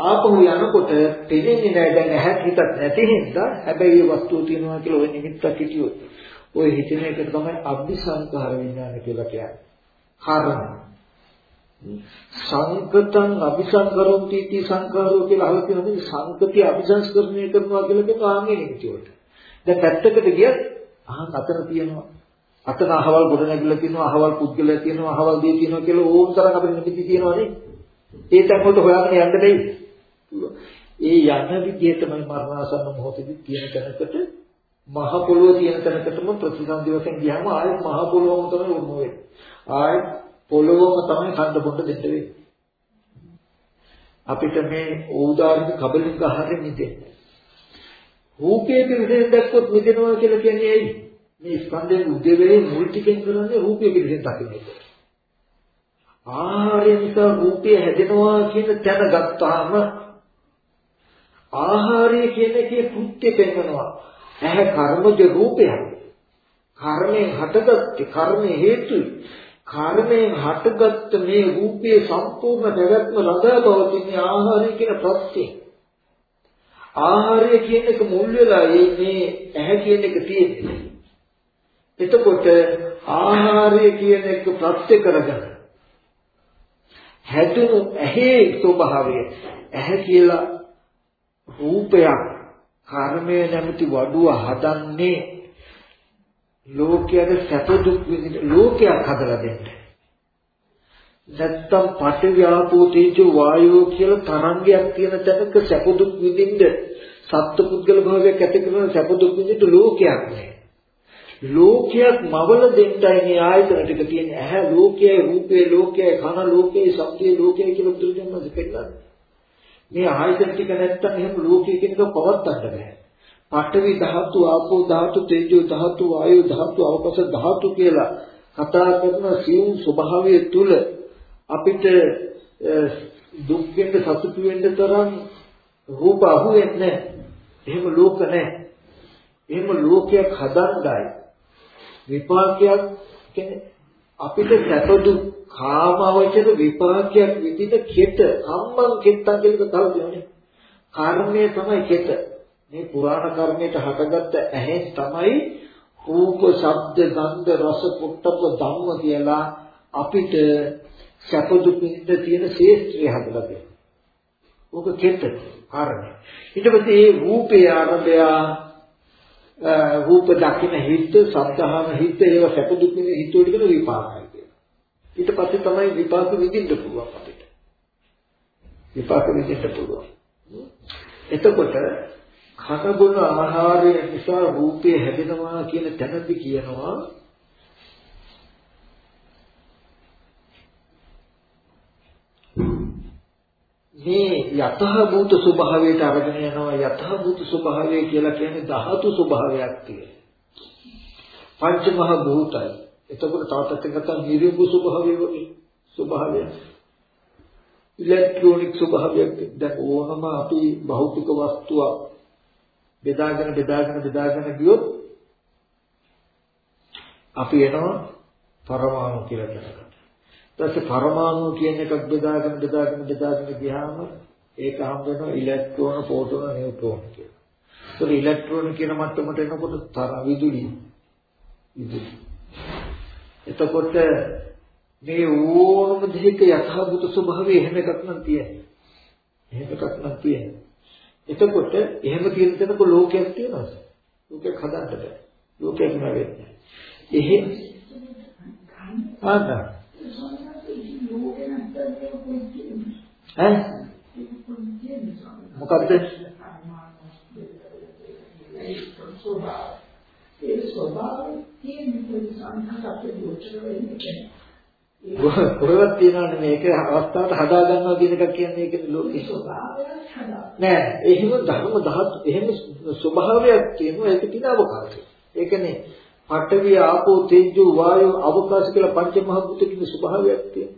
ආපහු යනකොට පෙනෙන්නේ නැහැ දැන් ඇහත් හිතත් නැති හින්දා හැබැයි ඒ වස්තුව තියෙනවා කියලා ওই නිමිත්තක් හිටියොත් ওই හිතෙන එක තමයි අභිසංකාර විඥාන කියලා කියන්නේ. කාරණා. සංකතං අபிසංකරොන්ති इति සංකාරෝ කියලා අහලා තියෙනවා සංකතිය අபிසංස්කරණය කරනවා කියලා කියන ආන්ගේ නිමිතියට. දැන් පැත්තකට ගියත් අහ අතර තියෙනවා. අතන අහවල් ගොඩ නැගිලා තියෙනවා, අහවල් පුද්ගලයා තියෙනවා, අහවල් දේ තියෙනවා කියලා ඕම් තරම් අපිට නිමිති තියෙනවානේ. ඒ තැන් වලට හොයාගෙන යන්න බැහැ. දෙයි. ඒ යන විදිය තමයි මරණාසන්න මොහොතේදී තියෙන තැනකට මහ පොළොව තියෙන තැනකටම ප්‍රතිසන්දි වශයෙන් ගියාම ආයෙත් මහ පොළොවම තමයි උරුම වෙන්නේ. ආයෙත් පොළොවම තමයි කන්න බොන්න දෙන්න වෙන්නේ. අපිට මේ ඕදාරික කබලින්ග ආහාරෙ මිදෙන්නේ. රූපයේ පිළිසෙන් දැක්කොත් මිදෙනවා කියලා කියන්නේ ඇයි? මේ ස්කන්ධයේ උදේවේ මුල් ටිකෙන් කරන්නේ රූපයේ පිළිසෙන් දකින්න එක. ආහාරය නිසා රූපය හැදෙනවා කියන තැන ගත්තාම ආහාරය කියන එකේ කෘත්‍ය පෙන්වනවා. ඇහැ කර්මජ රූපයක්. කර්මයෙන් හටගත්තේ කර්ම හේතුයි. කර්මයෙන් හටගත්ත මේ රූපයේ සම්පූර්ණ පැවැත්ම ළඟා පවතින ආහාරය කියන ප්‍රත්‍යය. ආහාරය කියන එක මුල් වෙලා මේ ඇහැ කියන එක තියෙන්නේ. එතකොට ආහාරය කියන එක ප්‍රත්‍ය කරගන්න. හැදුණු ඇහි ස්වභාවය ඇහැ කියලා රූපයක් කර්මය නැමැති වඩුව හදන්නේ ලෝකයට සැප දුක් විඳින ලෝකයක් හදලා දෙන්න. නැත්තම් පඨවි ආපෝ තේජෝ වායෝ කියලා තරංගයක් තියෙන තැනක සැප දුක් විඳින්න සත්පුද්ගල භාවයක් ඇති කරන සැප දුක් විඳින්න ලෝකයක් නෑ. ලෝකයක් මවල දෙන්නයි මේ ආයතන ටික තියෙන ඇහැ ලෝකයයි රූපේ ලෝකයයි කන ලෝකයයි ශබ්දේ ලෝකයයි කියලා බුදුරජාණන් පෙන්නන්නේ. මේ ආයතන ටික නැත්තම් එහෙම ලෝකයේ කෙනෙක් පවත්වන්න බෑ. පඨවි ධාතු, ආපෝ ධාතු, තේජෝ ධාතු, වායු ධාතු, අවකස ධාතු කියලා කතා කරන සියුම් ස්වභාවය තුල අපිට දුක් වෙන්න සතුටු වෙන්න තරම් රූප අහුවෙන්නේ එහෙම ලෝක නැහැ. එහෙම ලෝකයක් හදන්නයි විපාකයක් කියන්නේ අපිට සැප දුක් කාම අවචර විපාකයක් විදිහට කෙට සම්මන් කෙත්තන් කියන තව දෙන්නේ. කර්මය තමයි කෙට. මේ පුරාණ කර්මයට හටගත්ත ඇහෙන් තමයි රූප, ශබ්ද, ගන්ධ, රස, පුට්ටප ධම්ම කියලා අපිට සැප දුක් විඳ තියෙන ශේෂ්ත්‍රය හදලා දෙන්නේ. ඕක කෙට කාරණේ. ඊට පස්සේ මේ රූපේ ආරම්භය රූප දකින්න හිත, සද්ධාන හිත ඒව සැප දුක් විඳ හිත වලට කියන විපාකයි කියලා. ඊට පස්සේ තමයි විපාක විඳින්න පුළුවන් අපිට. විපාක විඳින්න පුළුවන්. එතකොට කන බොන ආහාරය නිසා රූපය හැදෙනවා කියන තැනදි කියනවා මේ යතහ භූත ස්වභාවයට අරගෙන යනවා යතහ භූත ස්වභාවය කියලා කියන්නේ ධාතු ස්වභාවයක් තියෙන. පංච මහ භූතයි. එතකොට තාත්තත් ගත්තා නිර්භු ස්වභාවය වගේ ස්වභාවය. ඉලෙක්ට්‍රොනික ස්වභාවයක් දැන් ඕනම අපි භෞතික වස්තුවක් බෙදාගෙන බෙදාගෙන බෙදාගෙන ගියොත් අපි එනවා පරමාණු කියලා කියනවා. ඊපස්සේ පරමාණු කියන එකක් බෙදාගෙන බෙදාගෙන බෙදාගෙන ගියාම ඒක හම් වෙනවා ඉලෙක්ට්‍රෝන, ප්‍රෝටෝන, නියුට්‍රෝන කියලා. ඒක ඉලෙක්ට්‍රෝන කියන මට්ටමට එනකොට තර විදුලි විදුලි. එතකොට මේ ඕනම දෙයක යථාභූත ස්වභාවය එහෙම එකක් නම් තියෙන්නේ. එහෙම එකක් නම් තියෙන්නේ. එතකොට එහෙම තියෙන තැනක ලෝකයක් තියෙනවද? ලෝකයක් හදන්න බෑ. ලෝකයක් නැවෙන්නේ. එහෙම ආදා ඈ? මොකද්ද? ඒ ස්වභාවය තියෙන සංඝාත අපේ ගෝචර වෙන්නේ කොහෙවත් තියනවනේ මේක අවස්ථාවට හදා ගන්නවා කියන එක කියන්නේ ඒකේ ලෝකේ. නෑ එහෙම ධර්ම ධාතු එහෙම ස්වභාවයක් තියෙනවා ඒක තියෙන අවකාශය ඒකනේ පඨවි ආපෝ තේජෝ වායෝ අවකාශ කියලා පංච මහ භූත කියන ස්වභාවයක් තියෙනවා.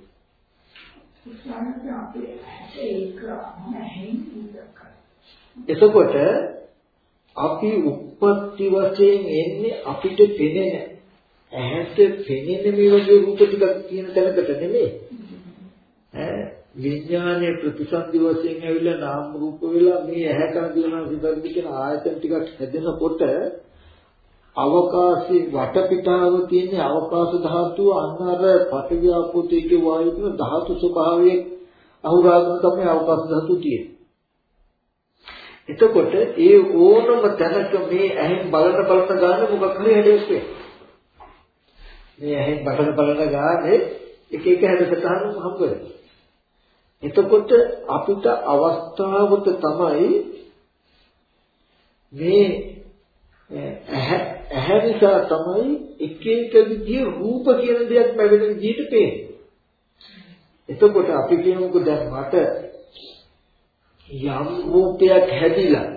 එතකොට අපි උප්පත්ති වශයෙන් එන්නේ අපිට පෙනෙන ඇහැට පෙනෙන මේ වගේ රූප ටිකක් තියෙන තැනකට නෙමෙයි. ඈ විඥානයේ ප්‍රතිසන්දි වශයෙන් ඇවිල්ලා නාම රූප වෙලා මේ ඇහැ කන දිවන සිතන්දි කියන ආයතන ටිකක් හැදෙනකොට අවකාශයේ වටපිටාව තියෙන අවකාශ ධාතුව අන්න අර පඨවි ආපෝ තේජෝ වායු කියන ධාතු ස්වභාවයේ අහුරාගෙන තමයි අවකාශ ධාතුව තියෙන්නේ. එතකොට ඒ ඕනම තැනක මේ ඇහෙන් බලන බලන ගාන මොකක් හරි හැදෙන්නේ. මේ ඇහෙන් බලන බලන ගානේ එක එක හැදසටහන් හම්බ වෙනවා. එතකොට අපිට අවස්ථාවට තමයි මේ ඇහැ ඇහැ නිසා තමයි එක එක විදිහේ රූප කියන දෙයක් ලැබෙන විදිහට පේන්නේ. එතකොට අපි කියමුකෝ දැන් මට යම් රූපයක් හැදිලා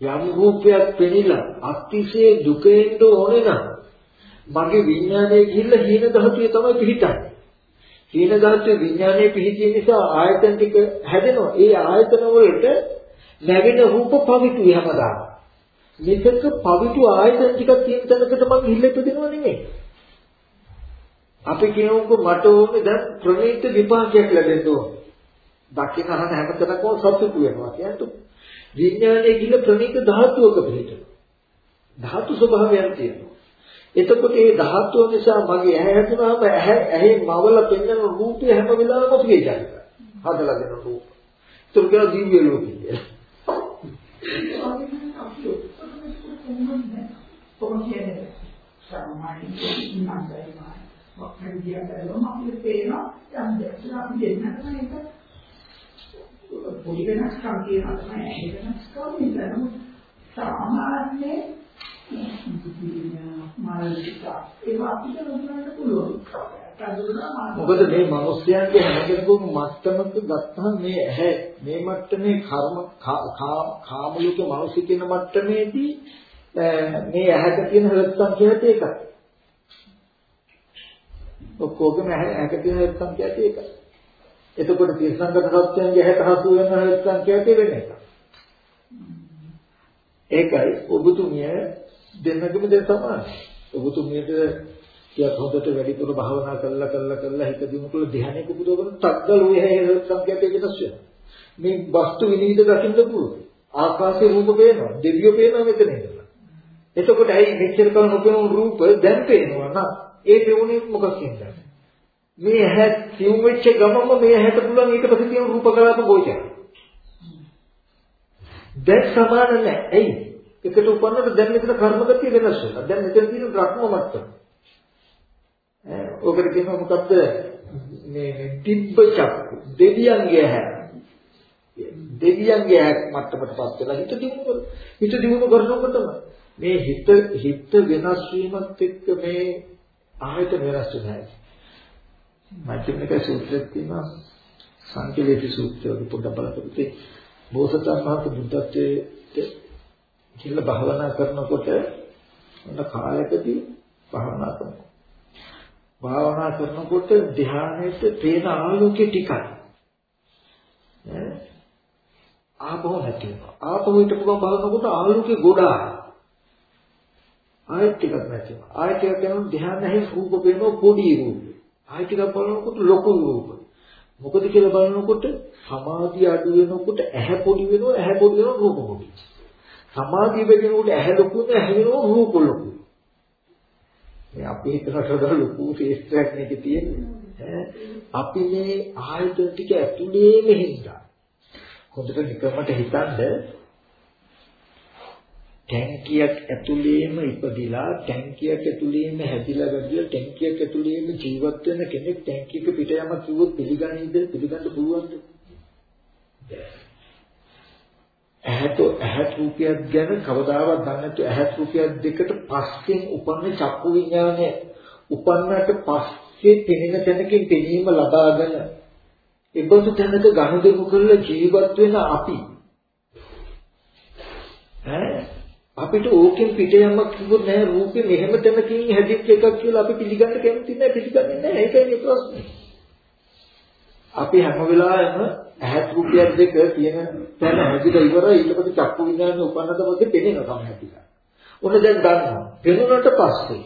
යම් රූපයක් පෙනිලා අතිශය දුකෙන්ද ඕනේ නම් මගේ විඥානයේ ගිහිල්ලා හීන ධාතුවේ තමයි පිහිටන්නේ. හීන ධාතුවේ විඥානයේ පිහිටිය නිසා ආයතන ටික හැදෙනවා. ඒ ආයතන වලට ලැබෙන රූප පවිතු හැමදාම. මේකක පවිතු ආයතන ටිකක් තියෙන තැනකට මම ගිහිල්ලා ඉපදිනව නෙමෙයි. අපි කියමුකෝ මට ඕනේ දැන් ප්‍රණීත විපාකයක් ලැබෙන්න ඕනේ. දකින්න හන හැමතැනකම සතුටු වෙනවා කියන්නේ. විඥානයේ ගිහිල්ලා ප්‍රණීත ධාතුවක පිළිට. ධාතු ස්වභාවයක් තියෙනවා. එතකොට මේ ධාතුව නිසා මගේ ඇහැ හැදුනහම ඇහැ ඇහි මවල පෙන්වන රූපය හැම වෙලාවෙම අපි කියනවා. හදලා දෙන රූප. ඒක කියන දිව්‍ය ලෝකය කියලා. කොහොමද කියන්නේ සාමාන්‍යයෙන් ඉන්නයි වක්කන් කියනකම අපිට පේනවා යම් දෙයක් අපි දෙන්නට මේක පොඩි වෙනස්කම් කියනවා තමයි ඇහි වෙනස්කම් නෙවෙයි සාමාන්‍ය මානසික ඒක අපිට ලබන්න පුළුවන් මොකද මේ මිනිස්යන්ගේ හැම කෙනෙකුම මත්තමක ගත්තාම මේ ඇහැ මේ මට්ටමේ කර්ම කාම ලෝක මිනිස් කියන මට්ටමේදී මේ ඇහැට තියෙන හෘද සංඛ්‍යාවත් ඒකයි. ඔක්කොගම ඇහැට තියෙන හෘද සංඛ්‍යාවත් ඒකයි. එතකොට තිරසංගත සත්‍යයන්ගේ හැට හසු වෙන සංඛ්‍යාවේ වෙන එක. ඒකයි ඔබතුමිය දෙන්නගම දෙන්න සමානයි. ඔබතුමියට ටිකක් හොඳට වැඩිපුර භාවනා කරලා කරලා කරලා හිත දිනු කළ ධ්‍යානයක පුදවගෙන තක්දල ඔය හැය සංඛ්‍යාවේ වෙනස් වෙනවා. මේ වස්තු විනිවිද දකින්න පුළුවන්. ආකාශයේ රූප පේනවා, දෙවියෝ පේනවා මෙතන ඉඳලා. එතකොට ඇයි මෙච්චර කල නොපෙනුණු රූප දැන් පේනවා නම් ඒ පෙවුනේ මොකක්ද කියන්නේ? මේ ඇහැ සිව් වෙච්ච ගමම මේ ඇහැට පුළුවන් ඊට පස්සේ තියෙන රූප කලාප ගෝචර. දැන් සමාන නැහැ. ඇයි? එකට උපන්නට දැන් මෙතන කර්මගතිය වෙනස් වෙනවා. දැන් මෙතන තියෙන බ්‍රහ්ම මට්ටම. ඔකට කියනවා මොකද්ද? මේ තිබ්බ චක්කු දෙවියන්ගේ ඇහැ. දෙවියන්ගේ ඇහැ මට්ටමටපත් වෙලා හිත දිනු කර. හිත දිනු කරනකොටම මේ හිත හිත වෙනස් වීමත් එක්ක මේ ආයතන වෙනස් වෙනවා. මධ්‍යමික සූත්‍රයේ තියෙනවා සංකේලී සූත්‍රය පොඩ්ඩක් බලපොත්තේ බෝසතාණන් වහන්සේ බුද්ධත්වයේ කියලා භාවනා කරනකොට මොන කාලයකදී භාවනා කරනවා. භාවනා කරනකොට ධ්‍යානයේ තේන ආලෝකය ටිකයි. ආපහු නැති වෙනවා. ආපහු ඊට පුළුවන් බලනකොට ආලෝකේ ගොඩායි. ආයෙත් ටිකක් නැති වෙනවා. ආයෙත් ටිකක් යනකොට ධ්‍යාන නැහැ රූප පේනවා පොඩි රූප. ආයෙත් ටිකක් බලනකොට ලොකු රූප. මොකද කියලා බලනකොට සමාධිය අඩු වෙනකොට ඇහැ පොඩි වෙනවා ඇහැ පොඩි වෙනවා රූප පොඩි. සමාධිය වෙනකොට ඇහැ ලොකු වෙනවා ඇහැ වෙනවා රූප ලොකු. මේ අපි හිතනට ලොකු ශේෂ්ත්‍රයක් මේකේ තියෙන්නේ. අපි මේ ආයතන ටික ඇතුලේම හින්දා. හොඳට නිකමට හිතන්න ටැංකියක් ඇතුලේම ඉපදිලා ටැංකියක් ඇතුලේම හැදිලා වැඩිලා ටැංකියක් ඇතුලේම ජීවත් වෙන කෙනෙක් ටැංකියක පිට යම කිව්වොත් පිළිගන්නේද පිළිගන්න පුළුවන්ද? ඇහැට ඇහැට රූපයක් ගැන කවදාවත් දන්නේ නැතු ඇහැට රූපයක් දෙකට පස්සෙන් උපන්න චක්කු විඥානය. උපන්නට පස්සේ පෙනෙන තැනකින් පෙනීම ලබාගෙන ඒබඳු තැනක ගනුදෙනු කරලා ජීවත් වෙන අපි ඈ අපිට ඕකෙන් පිට යමක් කිව්වොත් නෑ රූපේ මෙහෙම තැනකින් හැදිච්ච එකක් කියලා අපි පිළිගන්න කැමති නෑ පිළිගන්නේ නෑ ඒකයි මේ ප්‍රශ්නේ. අපි හැම වෙලාවෙම ඇහත් රූපයක් දෙක තියෙන තැන හැදිලා ඉවරයි ඊට පස්සේ චක්කු විඥානේ උපන්නත පස්සේ පෙනෙන කම හැදිලා. ඔන්න දැන් දන්නවා. පෙනුනට පස්සේ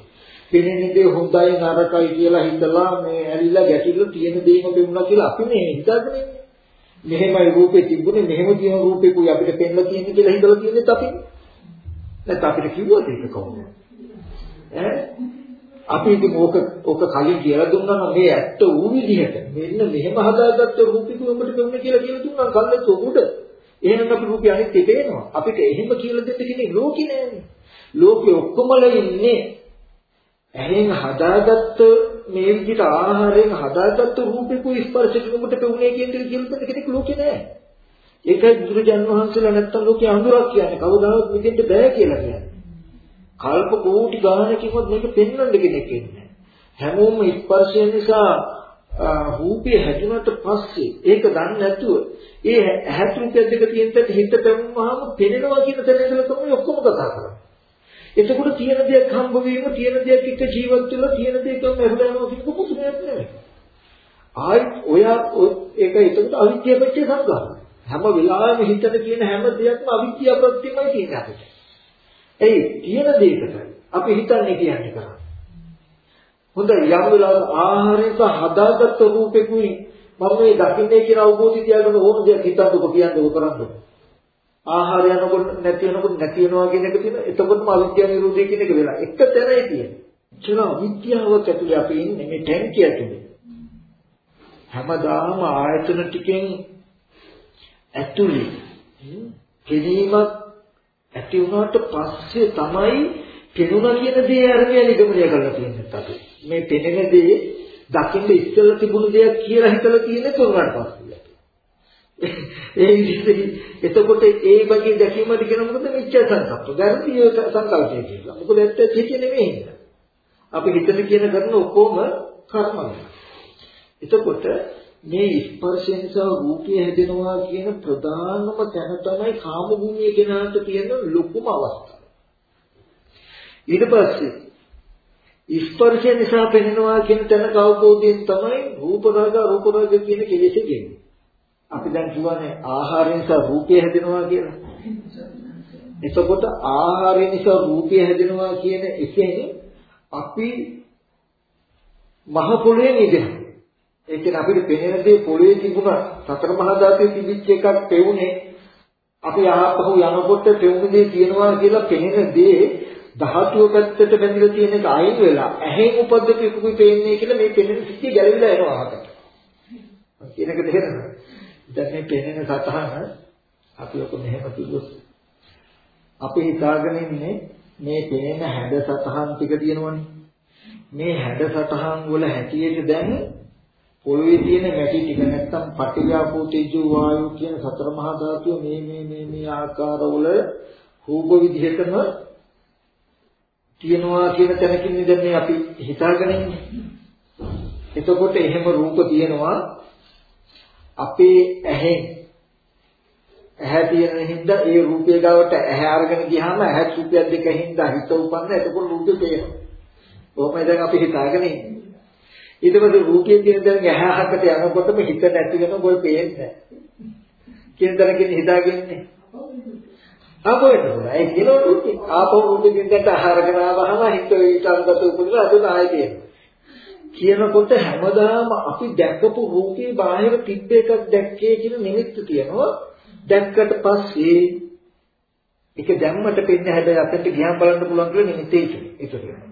පෙනෙන දේ හොඳයි නරකයි කියලා හිතලා මේ ඇලිලා ගැටිලා තියෙන දේම පෙනුණා කියලා අපි මේ හිතාගෙන ඉන්නේ. මෙහෙමයි රූපේ තිබුණේ මෙහෙම තියෙන රූපේකුයි අපිට පෙන්ලා තියෙන්නේ කියලා හිතලා තියෙන්නේ අපි. නැත්නම් අපිට කිව්වද ඒක කොහොමද? ඈ අපි ඉතින් ඕක ඕක කලින් කියලා දුන්නා නම් මේ ඇත්ත වූ විදිහට මෙන්න මෙහෙම හදාගත්ත රූපික උඹට පෙන්නේ කියලා කියලා දුන්නා කල්ලත් උඩ. එහෙනම් අපි රූපය අනිත් තේනවා. අපිට එහෙම කියලා දෙන්න කෙනෙක් ලෝකේ නෑනේ. ලෝකේ ඔක්කොමල ඉන්නේ ඇහෙන් හදාගත්ත මේ විදිහට ආහාරයෙන් හදාගත්ත රූපික ස්පර්ශයෙන් උඹට පෙන්නේ කියන දේ කියලා දෙන්න කෙනෙක් ලෝකේ නෑ. ඒකයි බුදුරජාන් වහන්සේලා නැත්තම් ලෝකේ අඳුරක් කියන්නේ කවදාවත් මෙතෙන්ට බෑ කියලා කියන්නේ. කල්ප කෝටි ගානකින්වත් මේක පෙන්වන්න කෙනෙක් ඉන්නේ හැමෝම ස්පර්ශය නිසා රූපේ හැදුනට පස්සේ ඒක දන්නේ නැතුව ඒ ඇහත් රූපයක් දෙක තියෙනට හිත පැමුවාම පෙනෙනවා කියන තැන ඉඳලා තමයි ඔක්කොම කතා කරන්නේ. එතකොට තියෙන දෙයක් හම්බ වීම තියෙන දෙයක් එක්ක ජීවත් වෙලා තියෙන දෙයකම ඇහුලා යනවා කියන කුසුමයක් නෙමෙයි. ආයි ඔය ඒක එතකොට අවිද්‍යාව පැත්තේ සංගාම. හැම වෙලාවෙම හිතට කියන හැම දෙයක්ම අවිද්‍යාව ප්‍රත්‍යමයි කියන්නේ අපිට. එයි තියෙන දෙයකට අපි හිතන්නේ කියන්නේ කරන්නේ. හොඳ යම් වෙලාවක ආහාරයක හදාගත්ත රූපෙකුයි මම මේ දකින්නේ කියන අවබෝධය තියාගෙන ඕන දෙයක් හිතන්නකො කියන්නකො කරන්නකො. ආහාරය යනකොට නැති වෙනකොට නැති වෙනවා කියන එක තියෙන. එතකොටම අවිද්‍යාව නිරෝධය කියන එක වෙලා. එක තැනයි තියෙන්නේ. චල අවිද්‍යාවක් ඇතුලේ අපි ඉන්නේ මේ ටැංකිය ඇතුලේ. හැමදාම ආයතන ටිකෙන් ඇතුලේ කෙලීමක් ඇති වුණාට පස්සේ තමයි පෙනුණා කියන දේ අරගෙන නිගමනය කරලා තියෙන්නේ අපි. මේ පෙනෙන දේ දකින්න ඉස්සෙල්ලා තිබුණු දෙයක් කියලා හිතලා තියෙන්නේ තොරවට පස්සේ. ඒ විදිහට එතකොට ඒ වගේ දැකීමද කියන මොකද මිච්ඡා සංකප්ප. ගැරන්ටි සංකල්පය කියලා. මොකද ඇත්ත චිත්ත නෙමෙයි. අපි හිතන කියන කරන ඔක්කොම කර්මයි. එතකොට මේ ස්පර්ශය නිසා රූපය හැදෙනවා කියන ප්‍රධානම තැන තමයි කාම භූමිය ගෙනාට තියෙන ලොකුම අවස්ථාව. ඊට පස්සේ ස්පර්ශය නිසා පෙනෙනවා කියන තැනක අවබෝධයෙන් තමයි රූප රාග රූප රාග කියන කෙලෙස ගෙන්නේ. අපි දැන් කියවනේ ආහාර නිසා රූපය හැදෙනවා කියලා. එතකොට ආහාරය නිසා රූපය හැදෙනවා කියන එකෙන් අපි මහ පොළවේ නිදෙනවා. ඒ කියන්නේ අපිට පෙනෙන දේ පොළවේ තිබුණා සතර මහා ධාතුවේ තිබිච්ච එකක් පෙවුනේ අපි ආපහු යනකොට පෙවුන දේ තියෙනවා කියලා පෙනෙන දේ ධාතුව පැත්තට බැඳලා තියෙන එක අයින් වෙලා ඇහෙන් උපද්දපු එකකුයි පේන්නේ කියලා මේ පෙනෙන සිද්ධිය ගැලවිලා එනවා අහකට. කියන එක තේරෙනවද? දැන් මේ පෙනෙන සතහන අපි ඔක මෙහෙම කිව්වොත් අපි හිතාගෙන ඉන්නේ මේ පෙනෙන හැඩ සතහන් ටික තියෙනවනේ. මේ හැඩ සතහන් වල හැටියට දැන් පොළවේ තියෙන මැටි ටික නැත්තම් පටිඝාපෝ තේජෝ වායෝ කියන සතර මහා ධාතුව මේ මේ මේ මේ ආකාරවල රූප විදිහටම තියනවා කියන තැනකින් දැන් මේ අපි හිතාගෙන ඉන්නේ. එතකොට එහෙම රූප තියෙනවා අපේ ඇහෙන් ඇහැ තියෙන හින්දා ඒ රූපය ගාවට ඇහැ අරගෙන ගියාම ඇහැ රූපයක් දෙක හින්දා හිත උපන්න එතකොට රූපේ පේනවා. කොහොමද දැන් අපි හිතාගෙන ඉන්නේ. ඊට පස්සේ රූපයේ තියෙන දැන් ඇහැහකට යනකොටම හිත නැති වෙන බොල් පේන්නේ නැහැ. කියන තරකින් හිතාගෙන ඉන්නේ. ආපහු එන්න ඕන. ඒ කියනකොට ආපහු රූපෙකින් දැක්ක ආහාරගෙන ආවහම හිත ඊට අනුගත උපදින අද ආයෙ තියෙනවා. කියනකොට හැමදාම අපි දැකපු රූපේ බාහිර තිබ්බ එකක් දැක්කේ කියන නිමිත්ත තියෙනවා. දැක්කට පස්සේ ඒක දැම්මට පෙන්නේ හැබැයි අපිට ගියාම බලන්න පුළුවන් කියලා නිමිත්තේ ඒක තියෙනවා.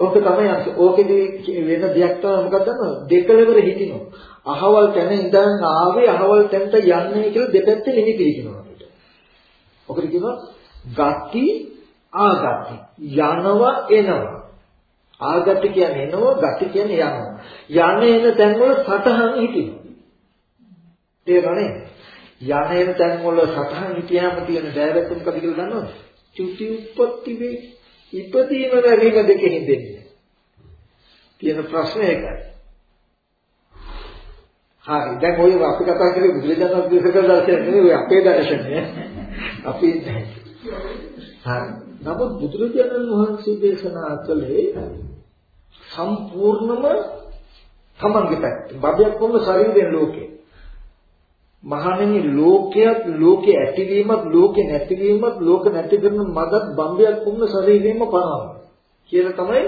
ඕක තමයි අංශ. ඕකේදී වෙන දෙයක් තමයි මොකක්ද දන්නවද? දෙකලවර හිටිනවා. අහවල් තැන ඉඳන් ආවේ අහවල් තැනට යන්නේ කියලා දෙපැත්තේ නිමිති කියනවා අපිට. ඔකට කියනවා ගති ආගති. යනවා එනවා. ආගති කියන්නේ එනවා, ගති කියන්නේ යනවා. යන්නේ එන තැන් වල සටහන් හිටිනවා. තේරෙනවද? යන එන තැන් වල සටහන් හිටියාම තියෙන බෑවැත්ත මොකද කියලා දන්නවද? චුති උප්පත්ති වේ. ඉපදීම වැරීම දෙකෙන් දෙන්නේ. තියෙන ප්‍රශ්නේ ඒකයි. හරි. දැන් ඔය අපි කතා කරේ බුදුරජාණන් වහන්සේ කළ දර්ශනය නෙවෙයි ඔය අපේ දර්ශනය. අපි හරි. නමුත් බුදුරජාණන් වහන්සේ දේශනා කළේ සම්පූර්ණම තමන්ගේ පැත්ත. බබයක් වුණ ශරීරයෙන් ලෝකේ. මහණෙනි ලෝකයක් ලෝකේ ඇතිවීමත් ලෝකේ නැතිවීමත් ලෝක නැති කරන මගත් බම්බයක් වුණ ශරීරයෙන්ම පනවනවා. කියලා තමයි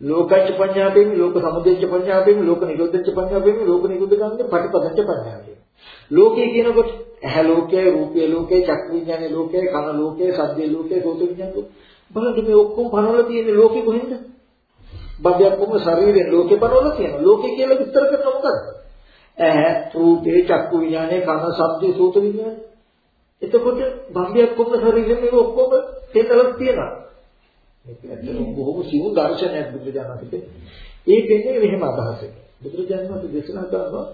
ලෝකච්ච පඤ්ඤාපේමි ලෝක සමුදයච්ච පඤ්ඤාපේමි ලෝක නිරෝධච්ච පඤ්ඤාපේමි ලෝක නිරෝධ ගන්නේ පටිපදච්ච පඤ්ඤාපේමි. ලෝකේ කියනකොට ඇහැ ලෝකයේ රූපයේ ලෝකයේ චක්කු විඥානයේ ලෝකයේ කන ලෝකයේ සද්දේ ලෝකයේ සෝත විඥානයේ බලන්න මේ ඔක්කොම පනවලා තියෙන ලෝකෙ කොහෙන්ද? බබයක් කොහොම ශරීරයෙන් ලෝකේ පනවලා තියෙනවා. ලෝකේ කියලා විස්තර කරන මොකද ඇහැ රූපේ චක්කු විඥානයේ කන සද්දේ සෝත විඥානයේ එතකොට බබයක් කොහොම ශරීරයෙන් මේ ඔක්කොම තේතලක් තියෙනවා මේක ඇත්තටම බොහොම සිවුම් දර්ශනයක් බුදුරජාණන් වහන්සේ. ඒ දෙන්නේ මෙහෙම අදහසක්. බුදුරජාණන් වහන්සේ දේශනා කරනවා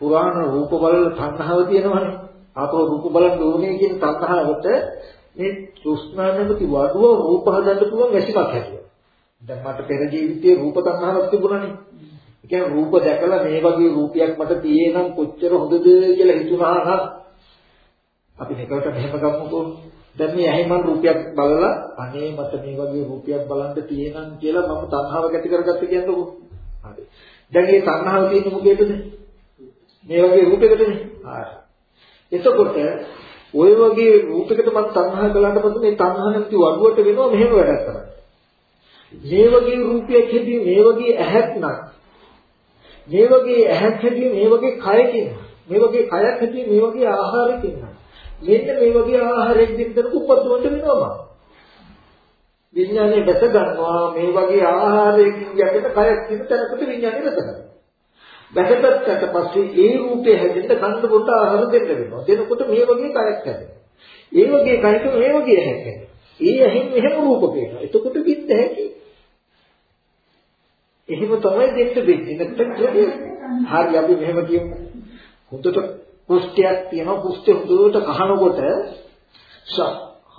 පුරාණ රූප බලල තණ්හාව තියෙනවනේ. ආපෝ රූප බලන් ඕනේ කියන තණ්හාවට මේ තෘෂ්ණාවනති වඩුව රූප හදන්න පුළුවන් වැසිමක් හැටියට. දැන් මට පෙර ජීවිතයේ රූප තණ්හාවක් තිබුණානේ. ඒ කියන්නේ රූප දැකලා මේ වගේ රූපයක් මට තියෙනම් කොච්චර හොඳද කියලා හිතුණා නම් අපි මේකට මෙහෙම ගමුකෝ දැන් මේ ඇහි මන් රූපයක් බලලා අනේ මට මේ වගේ රූපයක් බලන්න තියෙනම් කියලා මම තණ්හාවක් ඇති කරගත්ත කියන්නකෝ. හරි. දැන් මේ තණ්හාව තියෙන්නේ මොකේදද? මේ වගේ රූපයකටනේ. හරි. එතකොට ওই වගේ රූපයකට මම තණ්හා කළාට පස්සේ මේ තණ්හා නැති වඩුවට වෙනවා මෙහෙම වැඩක් කරන්නේ. මේ වගේ රූපයක් හැදී මේ වගේ ඇහක් නම් මේ වගේ ඇහක් හැදී මේ වගේ කයකින් මේ වගේ කයක් හැදී මේ වගේ ආහාරකින් මෙන්න මේ වගේ ආහාරයක් දෙන්නට උපද්දවන්න වෙනවා විඥානේ දැස ගන්නවා මේ වගේ ආහාරයකින් යකට කයක් තියෙන තැනකට විඥානේ දැස ගන්නවා. දැකපත්තට පස්සේ ඒ රූපේ හැදෙන්න කන්ද කොට ආහාර දෙන්න වෙනවා. දෙනකොට මේ වගේ කයක් හැදෙනවා. ඒ වගේ කයක මේ වගේ හැදෙනවා. ඒ ඇහෙන් මෙහෙම රූප පේනවා. එතකොට විඳ හැකි. එහෙම තමයි දෙන්න වෙන්නේ. නැත්නම් හරි අපි මෙහෙම කියමු. හොඳට කුෂ්ඨයක් තියෙනවා කුෂ්ඨ හොඳට කහනකොට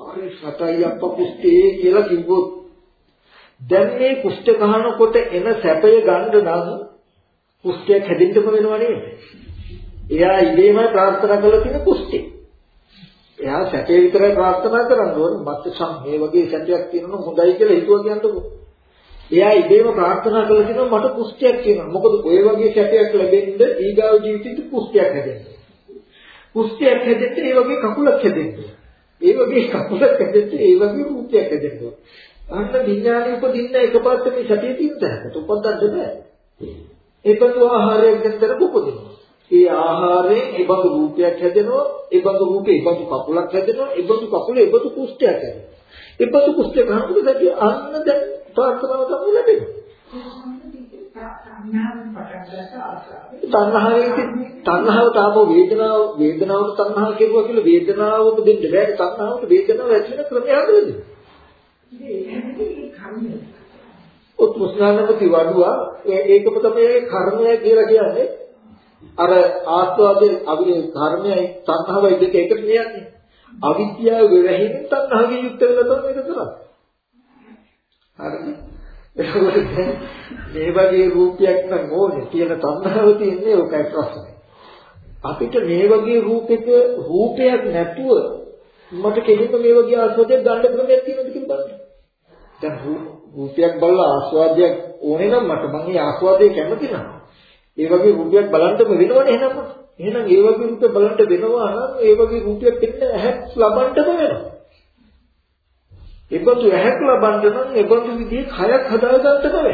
හරි සතයි අප්ප කුෂ්ඨේ කියලා කිව්වොත් දැන් මේ කුෂ්ඨ කහනකොට එන සැපය ගන්න නම් කුෂ්ඨයක් හැදෙන්නම වෙනව නේද? එයා ඉබේම ප්‍රාර්ථනා කළා තියෙන කුෂ්ඨේ. එයා සැපේ විතරයි ප්‍රාර්ථනා කරන්න ඕනේ. මත් සම් මේ වගේ සැපයක් තියෙනවා හොඳයි කියලා හිතුවා කියන්නකෝ. එයා ඉබේම ප්‍රාර්ථනා කළා කියනවා මට කුෂ්ඨයක් තියෙනවා. මොකද ඔය වගේ සැපයක් ලැබෙන්න ඊගාව ජීවිතෙට කුෂ්ඨයක් හැදෙන්න. කුෂ්ඨයක් හැදෙන්න ඒ වගේ කකුලක් හැදෙන්න. ඒ වගේ කකුලක් හැදෙන්න ඒ වගේ රූපයක් හැදෙන්න. අන්න විඥානය උපදින්න එකපාරට මේ සැපේ තියෙන්න උපදින්න බෑ. ඒකතු ආහාරයක් ගන්නතර උපදිනවා. ඒ ආහාරයෙන් ඒබඳු රූපයක් හැදෙනවා, ඒබඳු රූපේ ඒබඳු කකුලක් හැදෙනවා, ඒබඳු කකුලේ ඒබඳු කුෂ්ඨයක් හැදෙනවා. ඒබඳු කුෂ්ඨය ගන්නකොට දැන් අන්න දැන් ප්‍රාර්ථනාව තමයි ලැබෙන්නේ. තණ්හාවෙන් තණ්හාව තාපෝ වේදනාව වේදනාවට තණ්හාව කෙරුවා කියලා වේදනාවට දෙන්න බෑ. තණ්හාවට වේදනාව ඇති වෙන ක්‍රමය හදලා උත්මුස්නානපති වඩුවා. ඒකම තමයි කර්මය කියලා කියන්නේ. අර ආස්වාදයේ අවිනේ කර්මයයි තණ්හාවයි දෙක එකට නියන්නේ අවිද්‍යාව වෙරහින් තණ්හාවෙන් යුක්ත වෙලා තමයි මේක කරන්නේ. හරිද මේ වගේ රූපයක් නම් ඕනේ කියන තණ්හාව තියෙන්නේ ඔකයි ප්‍රශ්නේ අපිට මේ වගේ රූපයක රූපයක් නැතුව මට කෙනෙක් මේ වගේ ආස්වාදයක් ගන්න ක්‍රමයක් තියෙනවද කියලා බලන්න. දැන් රූපයක් බලලා ආස්වාදයක් ඕනේ නම් මට මම ඒ ආස්වාදයේ කැමති නම් ඒ වගේ රූපයක් බලන්නම වෙනවනේ එහෙනම්. එහෙනම් ඒ වගේ රූපයක් බලන්න වෙනවා නම් ඒ වගේ රූපයක් පිට ඇහක් ලබන්නම වෙනවා. එබඳු ඇහක් ලබන්න නම් එබඳු විදිහේ කයක් හදාගන්නම වෙනවා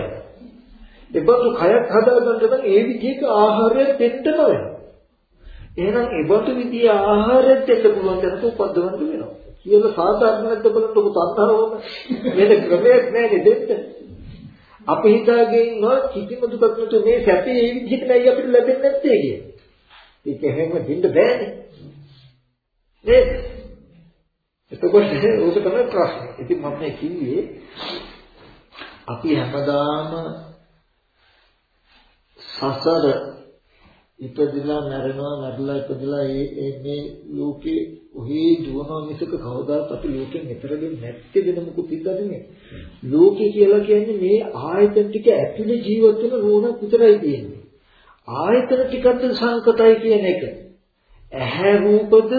එබඳු කයක් හදාගන්න නම් ඒ විදිහක ආහාරයක් දෙන්නම වෙනවා එහෙනම් එබඳු විදිහේ ආහාරයක් දෙන්න පුළුවන් දැනට උපද්දවන්න වෙනවා කියලා සාධාරණයක් බලන්න ඔබ තත්තරවම මේක ක්‍රමයක් නෑනේ දෙන්න. අපි හිතාගෙන ඉන්නවා කිසිම දුකක් නැතුව මේ සැපේ ඒ විදිහට නයි අපිට ලැබෙන්නේ නැත්තේ කියන. ඒක හැම දෙන්න බෑනේ. නේද? එතකොට ඒක තමයි ප්‍රශ්නේ. ඉතින් මම කිව්වේ අපි හැමදාම සසර ඉපදිලා මැරෙනවා මැරිලා ඉපදිලා ඒ මේ ලෝකේ ඔහේ දුවනවා මිසක කවදාත් අපි ලෝකෙන් එතර වෙන්නේ නැත්තේ වෙන මොකුත් ඉන්නද මේ ලෝකේ කියලා කියන්නේ මේ ආයතන ටික ඇතුලේ ජීවත් වෙන නෝනක් විතරයි තියෙන්නේ. ආයතන ටිකත් සංකතයි කියන එක. ඇහැ රූපද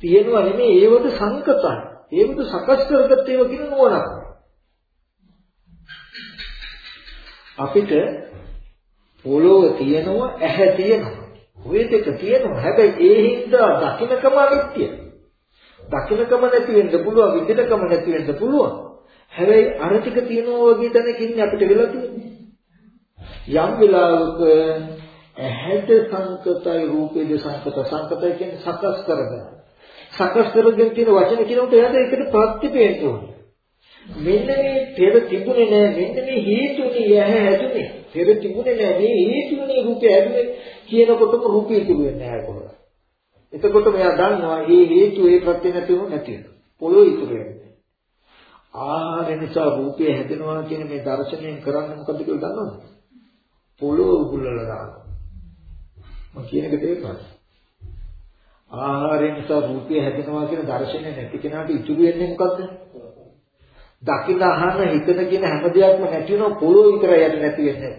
තියෙනවා නෙමෙයි ඒවද සංකතයි. ඒවද සකස් කරගත්ත ඒවා කියන නෝනක් අපිට පොළොව තියෙනවා ඇහැ තියෙනවා. ඔය දෙක තියෙනවා. හැබැයි ඒ හින්දා දකින්නකම අනිත්‍යයි දකින්නකම නැති වෙන්න පුළුවන් විඳිනකම නැති වෙන්න පුළුවන්. හැබැයි අර ටික තියෙනවා වගේ තැනකින් අපිට වෙලා තියෙන්නේ. යම් වෙලාවක ඇහැට සංකතයි රූපේද සංකත සංකතයි කියන්නේ සකස් කරගන්න. සකස් කරගෙන තියෙන වචන කියනකොට එයාට ඒකට ප්‍රතිපේන්න ඕනේ. මෙන්න මේ පෙර තිබුණේ නෑ මෙන්න මේ හේතුනේ ඇහැ හැදුනේ පෙර තිබුණේ නෑ මේ හේතුනේ රූපය හැදුනේ කියනකොටම රූපය ඉතුරු වෙන්නේ නැහැ කොහොමද? එතකොට මෙයා දන්නවා මේ හේතු ඒ ප්‍රත්‍ය නැතිව නැති වෙනවා. පොළොව ඉතුරු වෙන්නේ ආහාර නිසා රූපය හැදෙනවා කියන මේ දර්ශනයෙන් කරන්නේ මොකද්ද කියලා දන්නවද? පොළොව උගුල්ලලා දානවා. මම කියන එක තේරුණාද? ආහාරය නිසා රූපය හැදෙනවා කියන දර්ශනය නැති කෙනාට ඉතුරු වෙන්නේ මොකද්ද දකින්න අහන්න හිතන කියන හැම දෙයක්ම නැති වෙනවා පොළොව විතරයි යන්නේ නැති වෙන්නේ.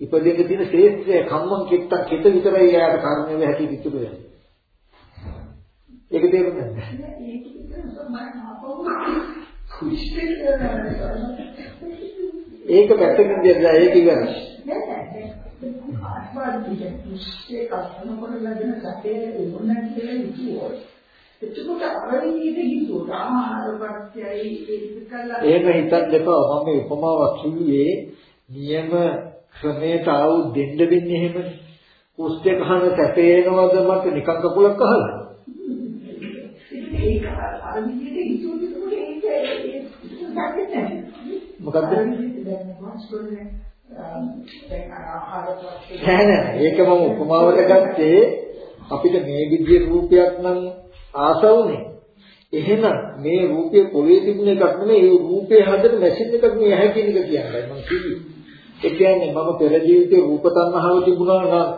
ඉපදෙන්න තියෙන ශේෂ්ත්‍රය කම්මං කිත්ත කිත විතරයි යාට කර්මයේ හැටි ඉතුරු වෙන්නේ. ඒක තේරුම් ගන්න. ඒක පැත්තකින් දෙන්න ඒක ඉවරයි. ආස්වාද පිටේ කුස්සේ කස්තන කරලා දෙන සැපේ උමුණක් කියලා ඉතිවෝ එතකොට අර විදිහට හිතුවොත් ආහාරපත්‍යයි ඒක කළා ඒක හිතන්න එපා. මම උපමාවක් කිව්වේ නියම ක්‍රමයට ආව දෙන්න වෙන්නේ එහෙමනේ. කුස්තේ කහන සැපේනවද මට? නිකන් කකුලක් අහලා. ඒක අර විදිහට හිතුවොත් ඒක ඒක මොකද්ද? දැන් මාස්කෝනේ නෑ නෑ ඒක මම උපමාවට ගත්තේ අපිට මේ විදිහේ රූපයක් නම් ආසවුනේ. එහෙනම් මේ රූපේ පොළේ තිබුණ එකක් නෙමෙයි ඒ රූපේ හදන මැෂින් එකක් මේ ඇහැ කියන එක කියන්නේ මම කිව්වේ. ඒ කියන්නේ මම පෙර ජීවිතේ රූප තණ්හාව තිබුණා නම්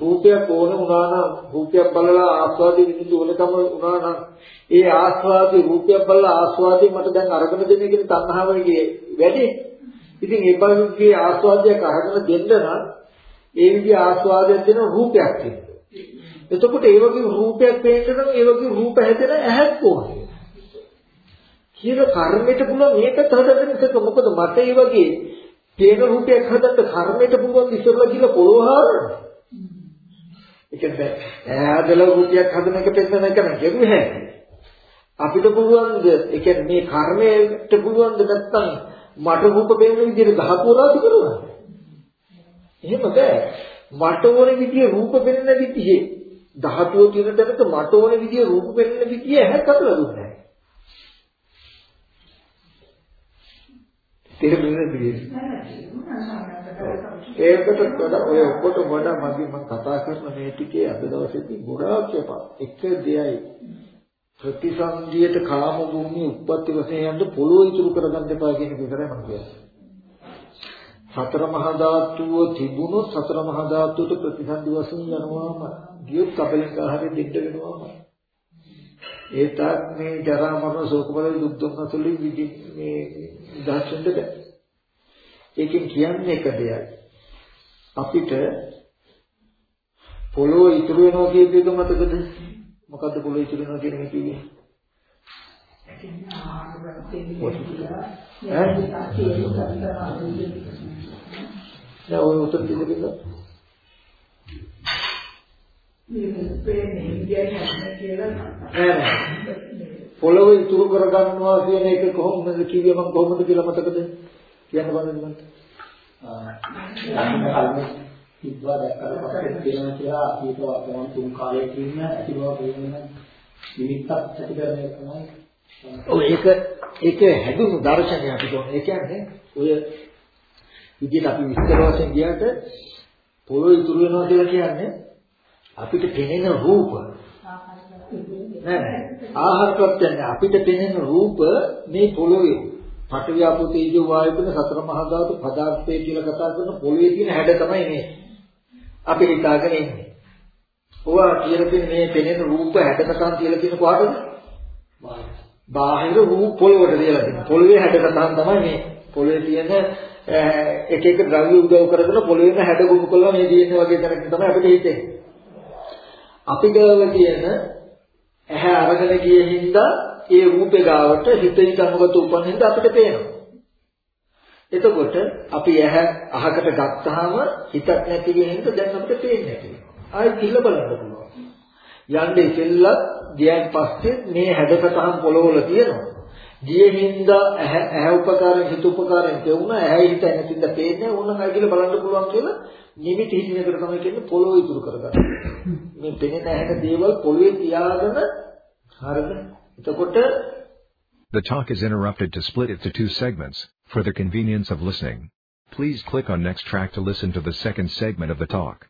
රූපයක් ඕන වුණා නම් රූපයක් බලලා ආස්වාදෙ විඳින්න ඕනකම වුණා නම් ඒ ආස්වාදේ රූපයක් බලලා ආස්වාදේ මට දැන් අරගෙන දෙන්න කියන තණ්හාවගේ වැඩි. ඉතින් ඒ බලුගේ ආස්වාදයක් අරගෙන දෙන්න නම් ඒ විදිහ ආස්වාදයක් දෙන රූපයක් තියෙනවා. එතකොට ඒ වගේ රූපයක් පේන්න නම් ඒ වගේ රූප හැදෙන ඇහක් ඕනේ. කියලා කර්මයට පුළුවන් මේකත් හදන්න මිසක මොකද මට ඒ වගේ පේන රූපයක් හදන්න කර්මයට පුළුවන් ඉස්සරලා කියලා පොළොව හරන. ඒ කියන්නේ ඈදල රූපයක් හදන එක පෙන්නන එක නෙවෙයි කෙරුවේ අපිට පුළුවන්ද ඒ කියන්නේ මේ කර්මයට පුළුවන්ද නැත්නම් මට රූප පේන විදිහට ධාතු රාශි කරනවා. එහෙම බෑ. මට ඕන විදිහේ රූප පෙන්වන විදිහේ ධාතුව කියන තැනක මට ඕන විදිහේ රූප පෙන්වන විදිහ ඇහැ කපලා දුන්නේ. තේරෙන්නේ ඒකට වඩා ඔය ඔක්කොට වඩා මගේ මම කතා කරන මේ ටිකේ අද දවසේදී ගොඩාක් එපා. එක දෙයයි ප්‍රතිසන්දියට කාම භූමිය උප්පත්ති වශයෙන් යන්න පොළොව ඉතුරු කරගන්න එපා කියන එක විතරයි මම කියන්නේ. සතර මහා ධාතුව තිබුණොත් සතර මහා ධාතුවට ප්‍රතිසන්දි වශයෙන් යනවාම ගියොත් කපලින් ආහාරෙ දෙන්න වෙනවාම ඒ තාක් මේ ජරා මරණ ශෝක බල දුක් දුන්නතුලින් විදි මේ දහසෙන්ද බෑ. ඒකෙන් කියන්නේ එක දෙයක්. අපිට පොළොව ඉතුරු වෙනවා කියන එක මතකද? මොකද්ද පොළොව ඉතුරු වෙනවා කියන එක කිව්වේ? දැන් ඔය උත්තර දෙන්න පොළොව ඉතුරු කරගන්නවා කියන එක කොහොමද කිව්වේ මම කොහොමද කියලා මතකද? කියන්න බලන්න මන්ට. තිබ්බා දැක්කට පස්සේ තියෙනවා කියලා අතීත වර්තමාන තුන් කාලයක ඉන්න ඇති බව පේන නිමිත්තක් ඇති කරන එක තමයි. ඔව් ඒක ඒක හැදුණු දර්ශනය අපි කියන්නේ. ඒ කියන්නේ ඔය විදිහට අපි විස්තර වශයෙන් ගියාට පොළොව ඉතුරු වෙනවා කියලා කියන්නේ අපිට පෙනෙන රූප නෑ ආහාර ප්‍රත්‍යයෙන් අපිට පෙනෙන රූප මේ පොළොවේ පඨවි ආපෝ තේජෝ වායු කියන සතර මහා ධාතු පදාර්ථය කියලා කතා කරන පොළොවේ තියෙන හැඩ තමයි මේ අපි හිතාගෙන ඉන්නේ. ඔවා කියලා තියෙන මේ පෙනෙන රූප හැඩකතාන් කියලා කියන කොහටද? බාහිර රූප පොළොවට කියලා තියෙනවා. පොළොවේ හැඩකතාන් තමයි මේ පොළොවේ තියෙන එක එක ද්‍රව්‍ය උදව් කරගෙන පොළොවේම හැඩ ගොනු කරලා මේ දින්නේ වගේ තැනක තමයි අපිට හිතෙන්නේ. අපි ගාව තියෙන ඇහැ අරගෙන ගිය හින්දා ඒ රූපේ ගාවට හිතින් කනුගත උපන් හින්දා අපිට පේනවා. එතකොට අපි ඇහැ අහකට ගත්තාම හිතක් නැති වෙන හින්දා දැන් අපිට පේන්නේ නැති වෙනවා. ආයෙ කිල්ල බලන්න පුළුවන්. යන්නේ ඉතිල්ලත් ගියන් පස්සේ මේ හැඩසතහන් පොළවල තියෙනවා. ගියේ හින්දා ඇහැ ඇහැ උපකාරයෙන් හිත උපකාරයෙන් තෙවුණා ඇහැ හිත නැතිද පේන්නේ ඕනකයි කියලා බලන්න පුළුවන් කියලා නිමිති හිතින එකට තමයි කියන්නේ පොළොව ඉතුරු කරගන්න. මේ පෙනෙන ඇහැට දේවල් පොළොවේ තියාගෙන හරිද? එතකොට The talk is interrupted to split it to two segments for the convenience of listening. Please click on next track to listen to the second segment of the talk.